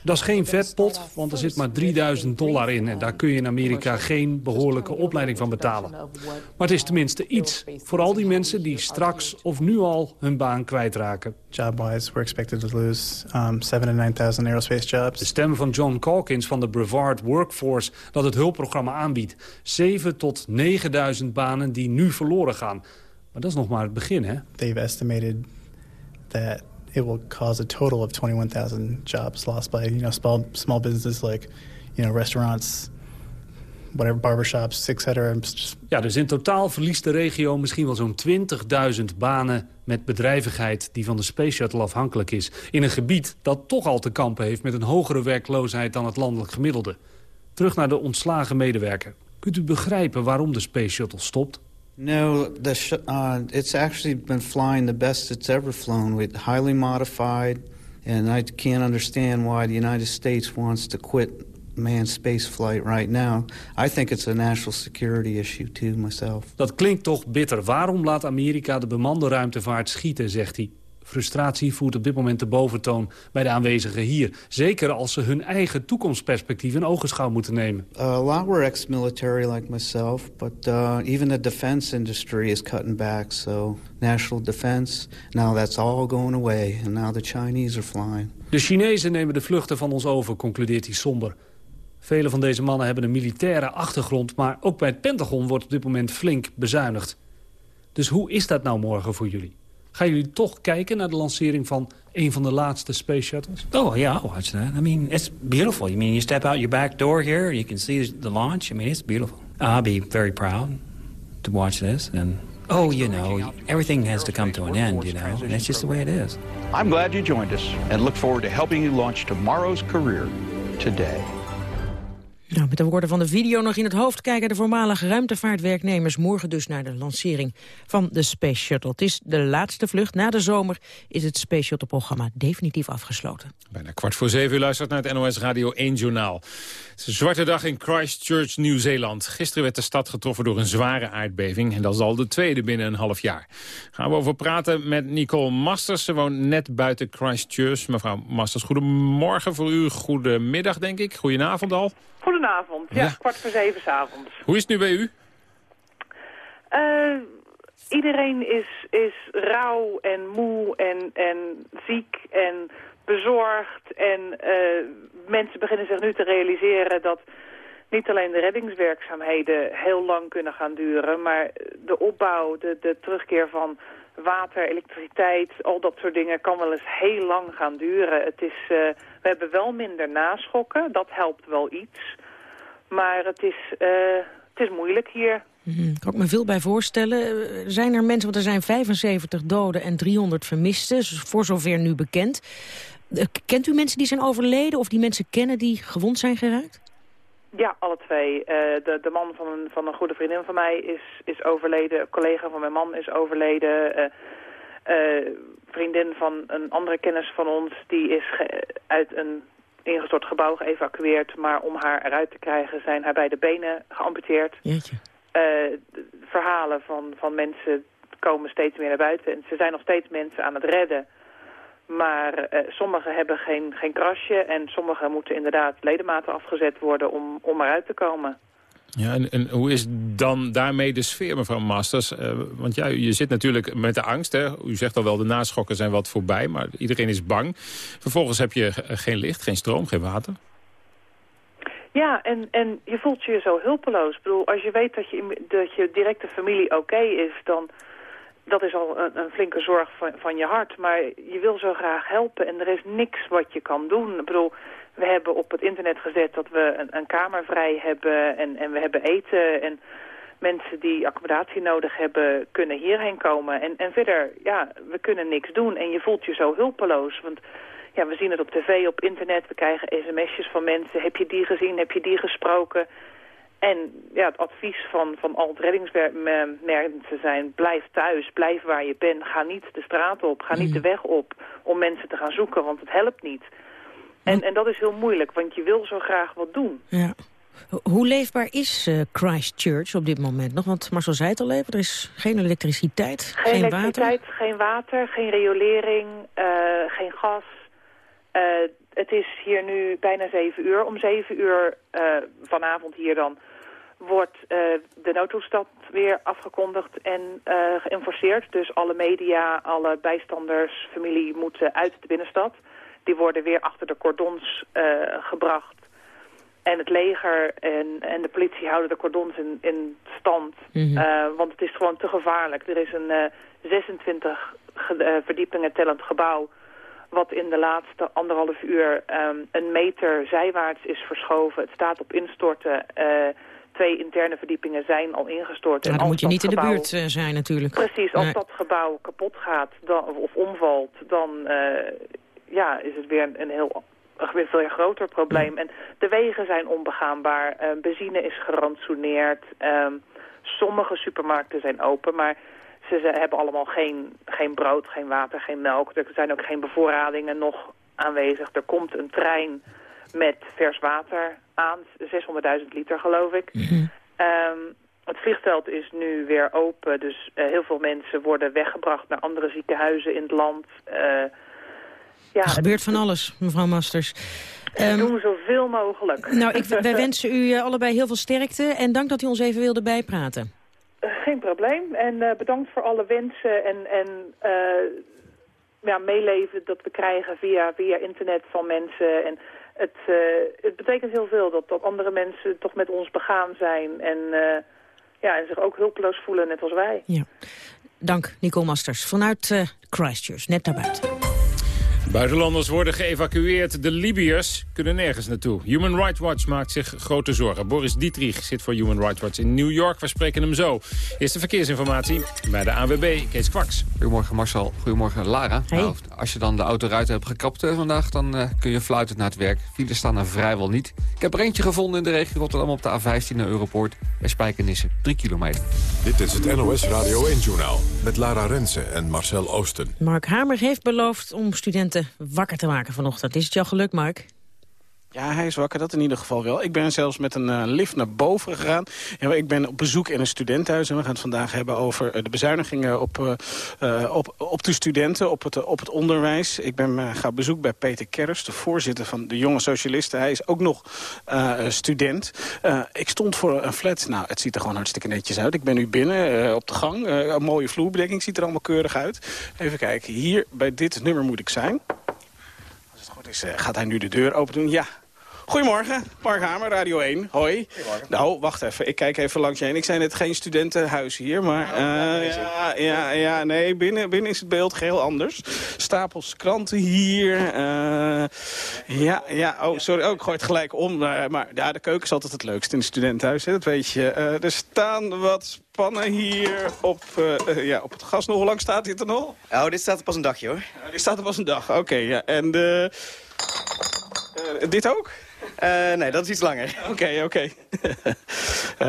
Dat is geen vetpot, want er zit maar 3000 dollar in. En daar kun je in Amerika geen behoorlijke opleiding van betalen. Maar het is tenminste iets. Voor al die mensen die straks of nu al hun baan kwijtraken. Job-wise, we're expected to lose um, 7 to 9,000 aerospace jobs. De stem van John Calkins van de Brevard Workforce... dat het hulpprogramma aanbiedt. 7 tot 9.000 banen die nu verloren gaan. Maar dat is nog maar het begin, hè? They've estimated that it will cause a total of 21,000 jobs lost by you know small businesses like you know restaurants, whatever barbershops, etc. Ja, dus in totaal verliest de regio misschien wel zo'n 20.000 banen met bedrijvigheid die van de Space Shuttle afhankelijk is. In een gebied dat toch al te kampen heeft met een hogere werkloosheid dan het landelijk gemiddelde. Terug naar de ontslagen medewerker. Kunt u begrijpen waarom de Space Shuttle stopt? No, the uh, it's actually been flying the best it's ever flown. With highly modified, and I can't understand why the United States wants to quit manned space flight right now. I think it's a national security issue too, myself. Dat klinkt toch bitter. Waarom laat Amerika de bemande ruimtevaart schieten, zegt hij. Frustratie voert op dit moment de boventoon bij de aanwezigen hier. Zeker als ze hun eigen toekomstperspectief in ogenschouw moeten nemen. Uh, a lot were ex-military like myself, but uh, even the defense industry is cutting back. So national defense, now that's all going away. And now the Chinese are flying. De Chinezen nemen de vluchten van ons over, concludeert hij somber. Vele van deze mannen hebben een militaire achtergrond... maar ook bij het Pentagon wordt op dit moment flink bezuinigd. Dus hoe is dat nou morgen voor jullie? Gaan jullie toch kijken naar de lancering van een van de laatste space shuttles? Oh, yeah, I'll watch that. I mean, it's beautiful. I mean, you step out your back door here, you can see the launch. I mean, it's beautiful. I'll be very proud to watch this. And, oh, you know, everything has to come to an end, you know, and that's just the way it is. I'm glad you joined us and look forward to helping you launch tomorrow's career today. Nou, met de woorden van de video nog in het hoofd kijken de voormalige ruimtevaartwerknemers morgen dus naar de lancering van de Space Shuttle. Het is de laatste vlucht. Na de zomer is het Space Shuttle-programma definitief afgesloten. Bijna kwart voor zeven u luistert naar het NOS Radio 1 Journaal. Het is een zwarte dag in Christchurch, Nieuw-Zeeland. Gisteren werd de stad getroffen door een zware aardbeving. En dat is al de tweede binnen een half jaar. Gaan we over praten met Nicole Masters. Ze woont net buiten Christchurch. Mevrouw Masters, goedemorgen voor u. Goedemiddag, denk ik. Goedenavond al. Goedenavond, ja, kwart voor zeven avonds. Hoe is het nu bij u? Uh, iedereen is, is rauw en moe en, en ziek en bezorgd. En uh, mensen beginnen zich nu te realiseren dat niet alleen de reddingswerkzaamheden heel lang kunnen gaan duren... maar de opbouw, de, de terugkeer van water, elektriciteit, al dat soort dingen kan wel eens heel lang gaan duren. Het is, uh, we hebben wel minder naschokken, dat helpt wel iets. Maar het is, uh, het is moeilijk hier. Mm Kan ik me veel bij voorstellen. Eh, zijn er mensen, want er zijn 75 doden en 300 vermisten, voor zover nu bekend. Kent u mensen die zijn overleden of die mensen kennen die gewond zijn geraakt? Ja, alle twee. Uh, de, de man van een, van een goede vriendin van mij is, is overleden. Een collega van mijn man is overleden. Uh, uh, vriendin van een andere kennis van ons... die is uit een ingestort gebouw geëvacueerd. Maar om haar eruit te krijgen zijn haar beide benen geamputeerd. Jeetje. verhalen van, van mensen komen steeds meer naar buiten. En ze zijn nog steeds mensen aan het redden... Maar uh, sommigen hebben geen, geen krasje en sommigen moeten inderdaad ledematen afgezet worden om, om eruit te komen. Ja, en, hoe is dan daarmee de sfeer, mevrouw Masters? Uh, want ja, je zit natuurlijk met de angst. Hè? U zegt al wel, de naschokken zijn wat voorbij, maar iedereen is bang. Vervolgens heb je geen licht, geen stroom, geen water. Ja, en, en je voelt je zo hulpeloos. Ik bedoel, als je weet dat je, dat je directe familie oké is, dan dat is al een, een, flinke zorg van, van je hart. Maar je wil zo graag helpen en er is niks wat je kan doen. Ik bedoel, we hebben op het internet gezet dat we een, een kamer vrij hebben en, en we hebben eten. En mensen die accommodatie nodig hebben kunnen hierheen komen. En, en verder, ja, we kunnen niks doen en je voelt je zo hulpeloos. Want ja, we zien het op tv, op internet, we krijgen sms'jes van mensen. Heb je die gezien, heb je die gesproken? En ja, het advies van, van al het reddingsmensen zijn... blijf thuis, blijf waar je bent. Ga niet de straat op, ga niet de weg op om mensen te gaan zoeken, want het helpt niet. En, en dat is heel moeilijk, want je wil zo graag wat doen. Ja. Hoe leefbaar is uh, Christchurch op dit moment nog? Want Marcel zei het al even, er is geen elektriciteit, geen, geen elektriciteit, water. geen water, geen riolering, uh, geen gas. Uh, het is hier nu bijna zeven uur. Om zeven uur vanavond hier dan wordt de noodtoestand weer afgekondigd en geïnforceerd. Dus alle media, alle bijstanders, familie moeten uit de binnenstad. Die worden weer achter de cordons uh, gebracht. En het leger en, en de politie houden de cordons in, in stand. Mm -hmm. want het is gewoon te gevaarlijk. Er is een 26 verdiepingen tellend gebouw wat in de laatste anderhalf uur um, een meter zijwaarts is verschoven. Het staat op instorten twee interne verdiepingen zijn al ingestort. Ja, dan moet je niet in de buurt uh, zijn natuurlijk. Precies, als dat gebouw kapot gaat dan, of, of omvalt, dan uh, ja, is het weer een, heel een veel groter probleem. En de wegen zijn onbegaanbaar, uh, benzine is gerantsoeneerd, um, sommige supermarkten zijn open, maar ze, ze, hebben allemaal geen, geen brood, geen water, geen melk. Er zijn ook geen bevoorradingen nog aanwezig. Er komt een trein met vers water aan, 600.000 liter geloof ik. Mm -hmm. um, het vliegveld is nu weer open, dus uh, heel veel mensen worden weggebracht naar andere ziekenhuizen in het land. Uh, ja, er gebeurt van alles, mevrouw Masters. Um, doen we zoveel mogelijk. Nou, ik, wij wensen u uh, allebei heel veel sterkte en dank dat u ons even wilde bijpraten. geen probleem en bedankt voor alle wensen en, en ja, meeleven dat we krijgen via, via internet van mensen en het, uh, het betekent heel veel dat, dat andere mensen toch met ons begaan zijn en, ja, en zich ook hulpeloos voelen, net als wij. Ja. Dank, Nicole Masters, vanuit Christchurch, net naar buiten. Buitenlanders worden geëvacueerd. De Libiërs kunnen nergens naartoe. Human Rights Watch maakt zich grote zorgen. Boris Dietrich zit voor Human Rights Watch in New York. We spreken hem zo. Eerste verkeersinformatie bij de ANWB, Kees Kwaks. Goedemorgen Marcel, goedemorgen Lara. Hey. Als je dan de autoruiten hebt gekapt uh, vandaag... dan uh, kun je fluitend naar het werk. Files staan er vrijwel niet. Ik heb er eentje gevonden in de regio Rotterdam op de A15 naar Europoort. Bij Spijkenisse, 3 kilometer. Dit is het NOS Radio 1-journaal met Lara Rensen en Marcel Oosten. Mark Hamer heeft beloofd om studenten wakker te maken vanochtend. Is het jou geluk, Mark? Ja, hij is wakker, dat in ieder geval wel. Ik ben zelfs met een uh, lift naar boven gegaan. Ik ben op bezoek in een studentenhuis. En we gaan het vandaag hebben over uh, de bezuinigingen op, uh, op, op de studenten, op het, op het onderwijs. Ik ben, ga op bezoek bij Peter Kerrs, de voorzitter van de Jonge Socialisten. Hij is ook nog student. ik stond voor een flat. Nou, het ziet er gewoon hartstikke netjes uit. Ik ben nu binnen op de gang. een mooie vloerbedekking, ziet er allemaal keurig uit. Even kijken, hier bij dit nummer moet ik zijn is, eh, gaat hij nu de deur open doen? Ja. Goedemorgen, Mark Hamer, Radio 1. Hoi. Nou, wacht even. Ik kijk even langs je heen. Ik zei net geen studentenhuis hier, maar... eh, ja, ja, ja, nee, binnen, binnen is het beeld geheel anders. Stapels kranten hier. eh, ja, ja, oh, sorry. Oh, ik gooi het gelijk om. eh, maar ja, de keuken is altijd het leukst in het studentenhuis, hè, dat weet je. Er staan wat pannen hier op, ja, op het gas. Nog hoe lang staat dit er nog? Oh, dit staat er pas een dagje hoor. Dit staat er pas een dag, oké. ja. En de, dit ook? Eh, nee, dat is iets langer. [LAUGHS] Oké, oké. [LAUGHS] Eh,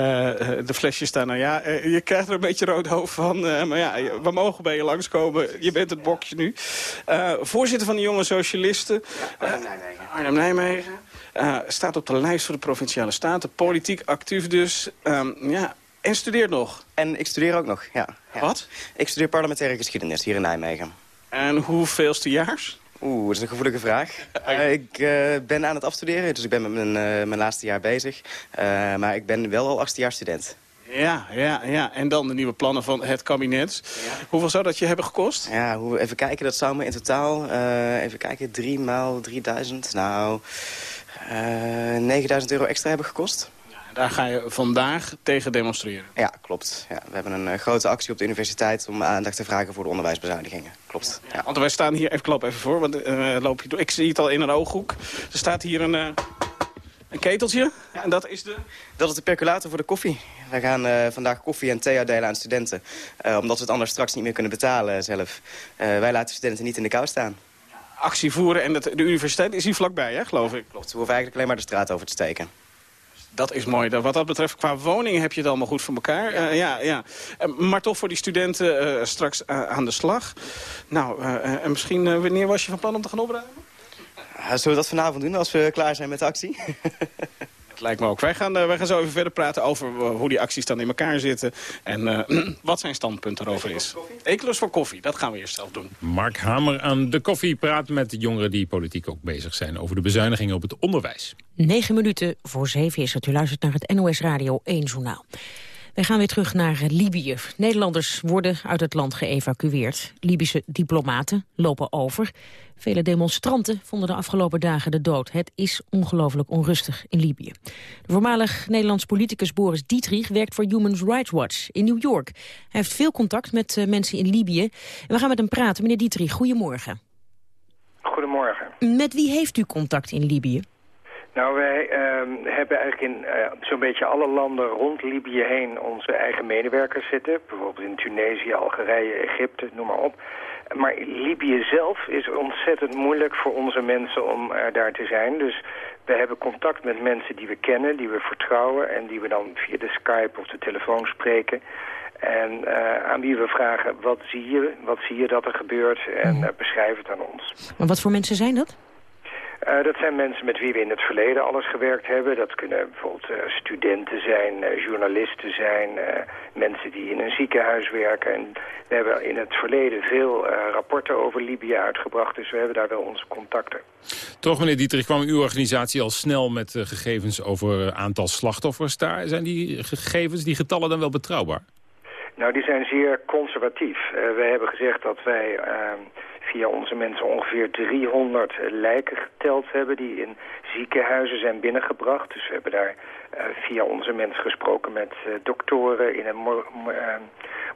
de flesjes staan, nou ja, eh, je krijgt er een beetje rood hoofd van. eh, maar ja, we mogen bij je langskomen. Je bent het bokje nu. Eh, voorzitter van de Jonge Socialisten. Arnhem Nijmegen. Arnhem Nijmegen. Eh, staat op de lijst voor de Provinciale Staten. Politiek actief dus. Ehm, ja, en studeert nog. En ik studeer ook nog, ja. ja. Wat? Ik studeer parlementaire geschiedenis hier in Nijmegen. En hoeveelste jaars? Oeh, dat is een gevoelige vraag. [LAUGHS] Eh, ik eh, ben aan het afstuderen, dus ik ben met mijn, eh, mijn laatste jaar bezig. Maar ik ben wel al achtste jaar student. Ja, ja, ja. En dan de nieuwe plannen van het kabinet. Hoeveel zou dat je hebben gekost? Ja, hoe, even kijken, dat zou me in totaal... even kijken, 3 maal 3000. Nou, eh 9000 euro extra hebben gekost. Daar ga je vandaag tegen demonstreren. Ja, klopt. Ja, we hebben een eh, grote actie op de universiteit om aandacht te vragen voor de onderwijsbezuinigingen. Klopt. Ja. Want wij staan hier, even klap even voor, want eh, loop je door. ik zie het al in een ooghoek. Er staat hier een, eh, een keteltje. En dat is de... Dat is de percolator voor de koffie. Wij gaan vandaag koffie en thee uitdelen aan studenten. omdat we het anders straks niet meer kunnen betalen zelf. Wij laten studenten niet in de kou staan. actie voeren. En het, de universiteit is hier vlakbij, hè, geloof ik. Klopt, we hoeven eigenlijk alleen maar de straat over te steken. Dat is mooi. Wat dat betreft, qua woningen heb je het allemaal goed voor elkaar. Eh, ja, ja. Eh, maar toch voor die studenten eh, straks aan de slag. Nou, en misschien wanneer was je van plan om te gaan opruimen? Uh, zullen we dat vanavond doen als we klaar zijn met de actie? [LAUGHS] Lijkt me ook. Wij gaan, eh, wij gaan zo even verder praten over eh, hoe die acties dan in elkaar zitten. En eh, [CLEARS THROAT] wat zijn standpunt erover is. Ik lust voor koffie. Dat gaan we eerst zelf doen. Mark Hamer aan de koffie praat met de jongeren die politiek ook bezig zijn... over de bezuinigingen op het onderwijs. Negen minuten voor zeven is het. U luistert naar het NOS Radio 1 journaal. Wij gaan weer terug naar Libië. Nederlanders worden uit het land geëvacueerd. Libische diplomaten lopen over. Vele demonstranten vonden de afgelopen dagen de dood. Het is ongelooflijk onrustig in Libië. De voormalig Nederlands politicus Boris Dietrich werkt voor Human Rights Watch in New York. Hij heeft veel contact met uh, mensen in Libië. En we gaan met hem praten. Meneer Dietrich, goedemorgen. Goedemorgen. Met wie heeft u contact in Libië? Nou, wij uh, hebben eigenlijk in uh, zo'n beetje alle landen rond Libië heen onze eigen medewerkers zitten. Bijvoorbeeld in Tunesië, Algerije, Egypte, noem maar op. Maar Libië zelf is ontzettend moeilijk voor onze mensen om uh, daar te zijn. Dus we hebben contact met mensen die we kennen, die we vertrouwen... en die we dan via de Skype of de telefoon spreken. En uh, aan wie we vragen, wat zie je, wat zie je dat er gebeurt? En uh, beschrijf het aan ons. Maar wat voor mensen zijn dat? Uh, dat zijn mensen met wie we in het verleden alles gewerkt hebben. Dat kunnen bijvoorbeeld uh, studenten zijn, uh, journalisten zijn, mensen die in een ziekenhuis werken. En we hebben in het verleden veel rapporten over Libië uitgebracht, dus we hebben daar wel onze contacten. Toch, meneer Dietrich, kwam uw organisatie al snel met gegevens over aantal slachtoffers daar. Zijn die gegevens, die getallen dan wel betrouwbaar? Nou, die zijn zeer conservatief. wij hebben gezegd dat wij ehm, via onze mensen ongeveer 300 lijken geteld hebben die in ziekenhuizen zijn binnengebracht. Dus we hebben daar uh, via onze mensen gesproken met uh, doktoren in een mor uh,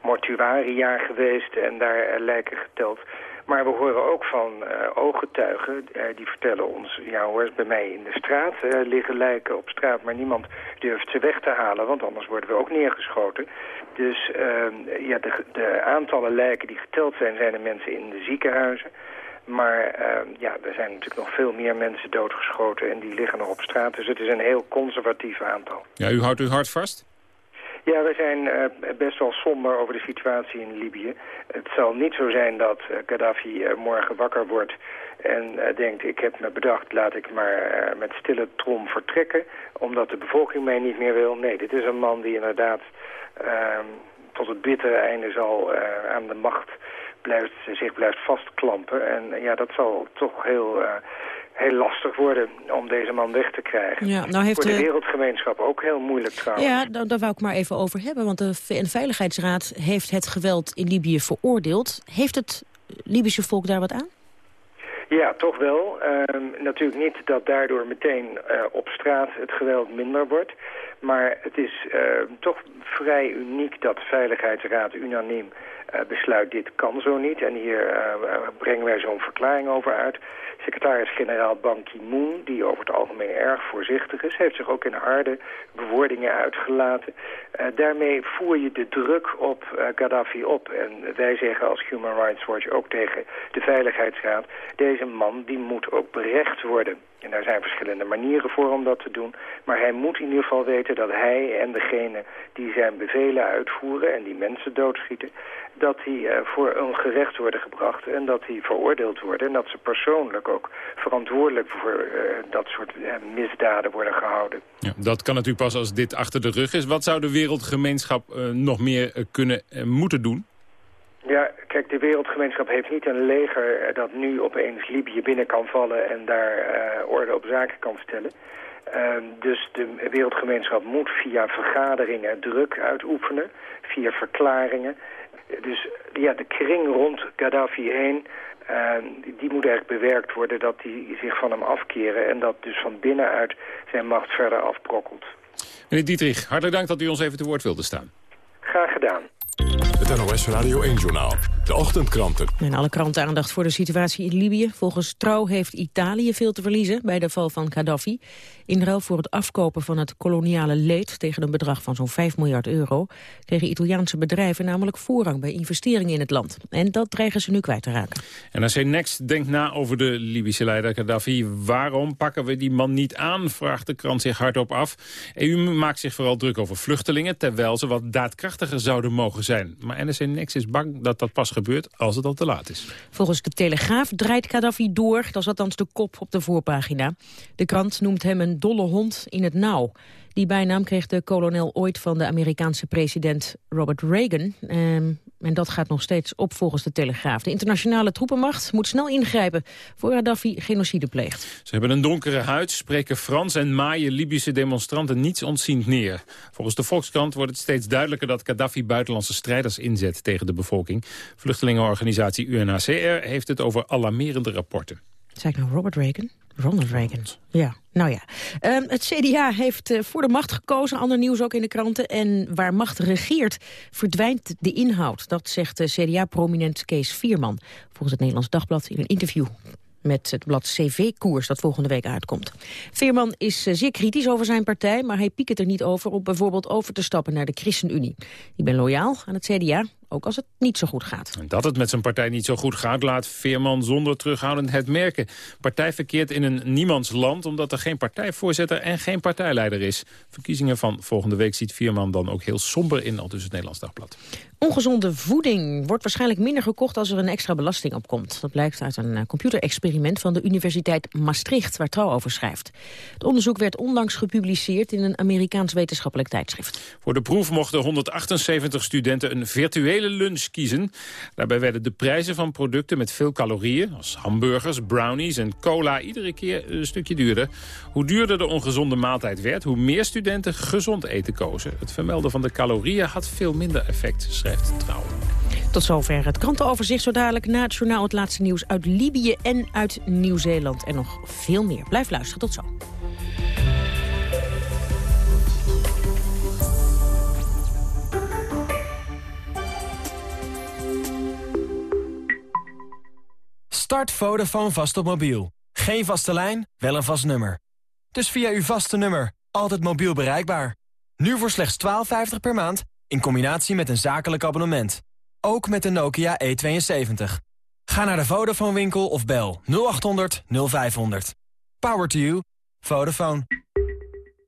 mortuaria geweest en daar lijken geteld. Maar we horen ook van ooggetuigen die vertellen ons, ja hoor, bij mij in de straat liggen lijken op straat, maar niemand durft ze weg te halen, want anders worden we ook neergeschoten. Dus uh, ja, de, de, aantallen lijken die geteld zijn, zijn de mensen in de ziekenhuizen. Maar uh, ja, er zijn natuurlijk nog veel meer mensen doodgeschoten en die liggen nog op straat. Dus het is een heel conservatief aantal. Ja, u houdt uw hart vast? Ja, we zijn uh, best wel somber over de situatie in Libië. Het zal niet zo zijn dat uh, Gaddafi uh, morgen wakker wordt en denkt... ik heb me bedacht, laat ik maar met stille trom vertrekken... omdat de bevolking mij niet meer wil. Nee, dit is een man die inderdaad tot het bittere einde zal aan de macht blijft, zich blijft vastklampen. En ja, dat zal toch heel heel lastig worden om deze man weg te krijgen. Ja, nou heeft Voor de wereldgemeenschap ook heel moeilijk trouwens. Ja, daar, daar wou ik maar even over hebben. Want de VN-veiligheidsraad heeft het geweld in Libië veroordeeld. Heeft het Libische volk daar wat aan? Ja, toch wel. Ehm, natuurlijk niet dat daardoor meteen uh, op straat het geweld minder wordt. Maar het is uh, toch vrij uniek dat de Veiligheidsraad unaniem besluit dit kan zo niet. En hier brengen wij zo'n verklaring over uit. Secretaris-generaal Ban Ki-moon, die over het algemeen erg voorzichtig is... heeft zich ook in harde bewoordingen uitgelaten. Uh, daarmee voer je de druk op Gaddafi op. En wij zeggen als Human Rights Watch ook tegen de Veiligheidsraad... deze man die moet ook berecht worden. En daar zijn verschillende manieren voor om dat te doen. Maar hij moet in ieder geval weten dat hij en degene die zijn bevelen uitvoeren... en die mensen doodschieten, dat die uh, voor een gerecht worden gebracht... en dat die veroordeeld worden. En dat ze persoonlijk ook verantwoordelijk voor uh, dat soort uh, misdaden worden gehouden. Ja, dat kan natuurlijk pas als dit achter de rug is. Wat zou de wereldgemeenschap nog meer kunnen moeten doen? Ja, kijk, de wereldgemeenschap heeft niet een leger dat nu opeens Libië binnen kan vallen en daar uh, orde op zaken kan stellen. Uh, dus de wereldgemeenschap moet via vergaderingen druk uitoefenen, via verklaringen. Dus ja, de kring rond Gaddafi heen, uh, die moet eigenlijk bewerkt worden dat die zich van hem afkeren en dat dus van binnenuit zijn macht verder afbrokkelt. Meneer Dietrich, hartelijk dank dat u ons even te woord wilde staan. Graag gedaan. Het NOS Radio 1-journaal. De ochtendkranten. En alle kranten aandacht voor de situatie in Libië. Volgens Trouw heeft Italië veel te verliezen bij de val van Gaddafi. In ruil voor het afkopen van het koloniale leed tegen een bedrag van zo'n 5 miljard euro... kregen Italiaanse bedrijven namelijk voorrang bij investeringen in het land. En dat dreigen ze nu kwijt te raken. NRC Next denkt na over de Libische leider Gaddafi. Waarom pakken we die man niet aan, vraagt de krant zich hardop af. EU maakt zich vooral druk over vluchtelingen... terwijl ze wat daadkrachtiger zouden mogen zijn. Maar NRC Next is bang dat dat pas gebeurt als het al te laat is. Volgens de Telegraaf draait Gaddafi door. Dat is althans de kop op de voorpagina. De krant noemt hem een dolle hond in het nauw. Die bijnaam kreeg de kolonel ooit van de Amerikaanse president Robert Reagan. Ehm, en dat gaat nog steeds op volgens de Telegraaf. De internationale troepenmacht moet snel ingrijpen voor Gaddafi genocide pleegt. Ze hebben een donkere huid, spreken Frans en maaien Libische demonstranten niets ontziend neer. Volgens de Volkskrant wordt het steeds duidelijker dat Gaddafi buitenlandse strijders inzet tegen de bevolking. Vluchtelingenorganisatie UNHCR heeft het over alarmerende rapporten. Zeg ik nou Robert Reagan? Ronald Reagan. Ja, nou ja. Um, het CDA heeft uh, voor de macht gekozen, ander nieuws ook in de kranten. En waar macht regeert, verdwijnt de inhoud. Dat zegt uh, CDA-prominent Kees Vierman. Volgens het Nederlands Dagblad in een interview met het blad CV-koers dat volgende week uitkomt. Veerman is uh, zeer kritisch over zijn partij, maar hij piekt er niet over om bijvoorbeeld over te stappen naar de ChristenUnie. Ik ben loyaal aan het CDA, ook als het niet zo goed gaat. En dat het met zijn partij niet zo goed gaat, laat Veerman zonder terughoudendheid merken. Partij verkeert in een niemandsland omdat er geen partijvoorzitter en geen partijleider is. Verkiezingen van volgende week ziet Veerman dan ook heel somber in, al dus het Nederlands Dagblad. Ongezonde voeding wordt waarschijnlijk minder gekocht als er een extra belasting op komt. Dat blijkt uit een eh, computerexperiment van de Universiteit Maastricht, waar Trouw over schrijft. Het onderzoek werd onlangs gepubliceerd in een Amerikaans wetenschappelijk tijdschrift. Voor de proef mochten 178 studenten een virtuele lunch kiezen. Daarbij werden de prijzen van producten met veel calorieën, als hamburgers, brownies en cola, iedere keer een stukje duurder. Hoe duurder de ongezonde maaltijd werd, hoe meer studenten gezond eten kozen. Het vermelden van de calorieën had veel minder effect, schrijft Trouw. Tot zover het krantenoverzicht. Zo dadelijk na het journaal het laatste nieuws uit Libië en uit Nieuw-Zeeland. En nog veel meer. Blijf luisteren. Tot zo. Start Vodafone vast op mobiel. Geen vaste lijn, wel een vast nummer. Dus via uw vaste nummer, altijd mobiel bereikbaar. Nu voor slechts 12,50 per maand, in combinatie met een zakelijk abonnement. Ook met de Nokia E72. Ga naar de Vodafone winkel of bel 0800 0500. Power to you. Vodafone.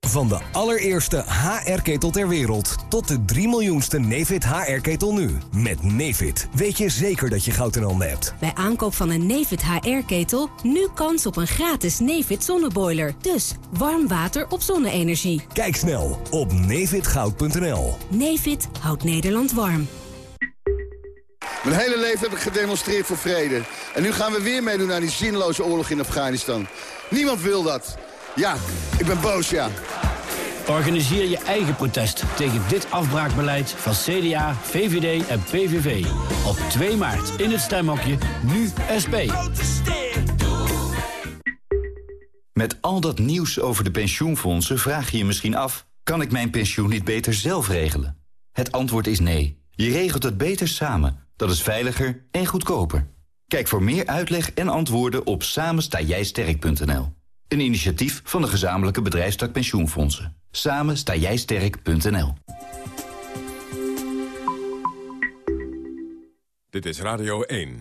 Van de allereerste HR-ketel ter wereld tot de 3 miljoenste Nefit HR-ketel nu. Met Nefit weet je zeker dat je goud in handen hebt. Bij aankoop van een Nefit HR-ketel nu kans op een gratis Nefit zonneboiler. Dus warm water op zonne-energie. Kijk snel op nefitgoud.nl. Nefit houdt Nederland warm. Mijn hele leven heb ik gedemonstreerd voor vrede. En nu gaan we weer meedoen aan die zinloze oorlog in Afghanistan. Niemand wil dat. Ja, ik ben boos, ja. Organiseer je eigen protest tegen dit afbraakbeleid van CDA, VVD en PVV. Op 2 maart in het stemhokje Nu SP. Met al dat nieuws over de pensioenfondsen vraag je je misschien af... kan ik mijn pensioen niet beter zelf regelen? Het antwoord is nee. Je regelt het beter samen. Dat is veiliger en goedkoper. Kijk voor meer uitleg en antwoorden op samenstaaijsterk.nl. Een initiatief van de gezamenlijke bedrijfstak pensioenfondsen. Samen sta jij sterk.nl. Dit is Radio 1.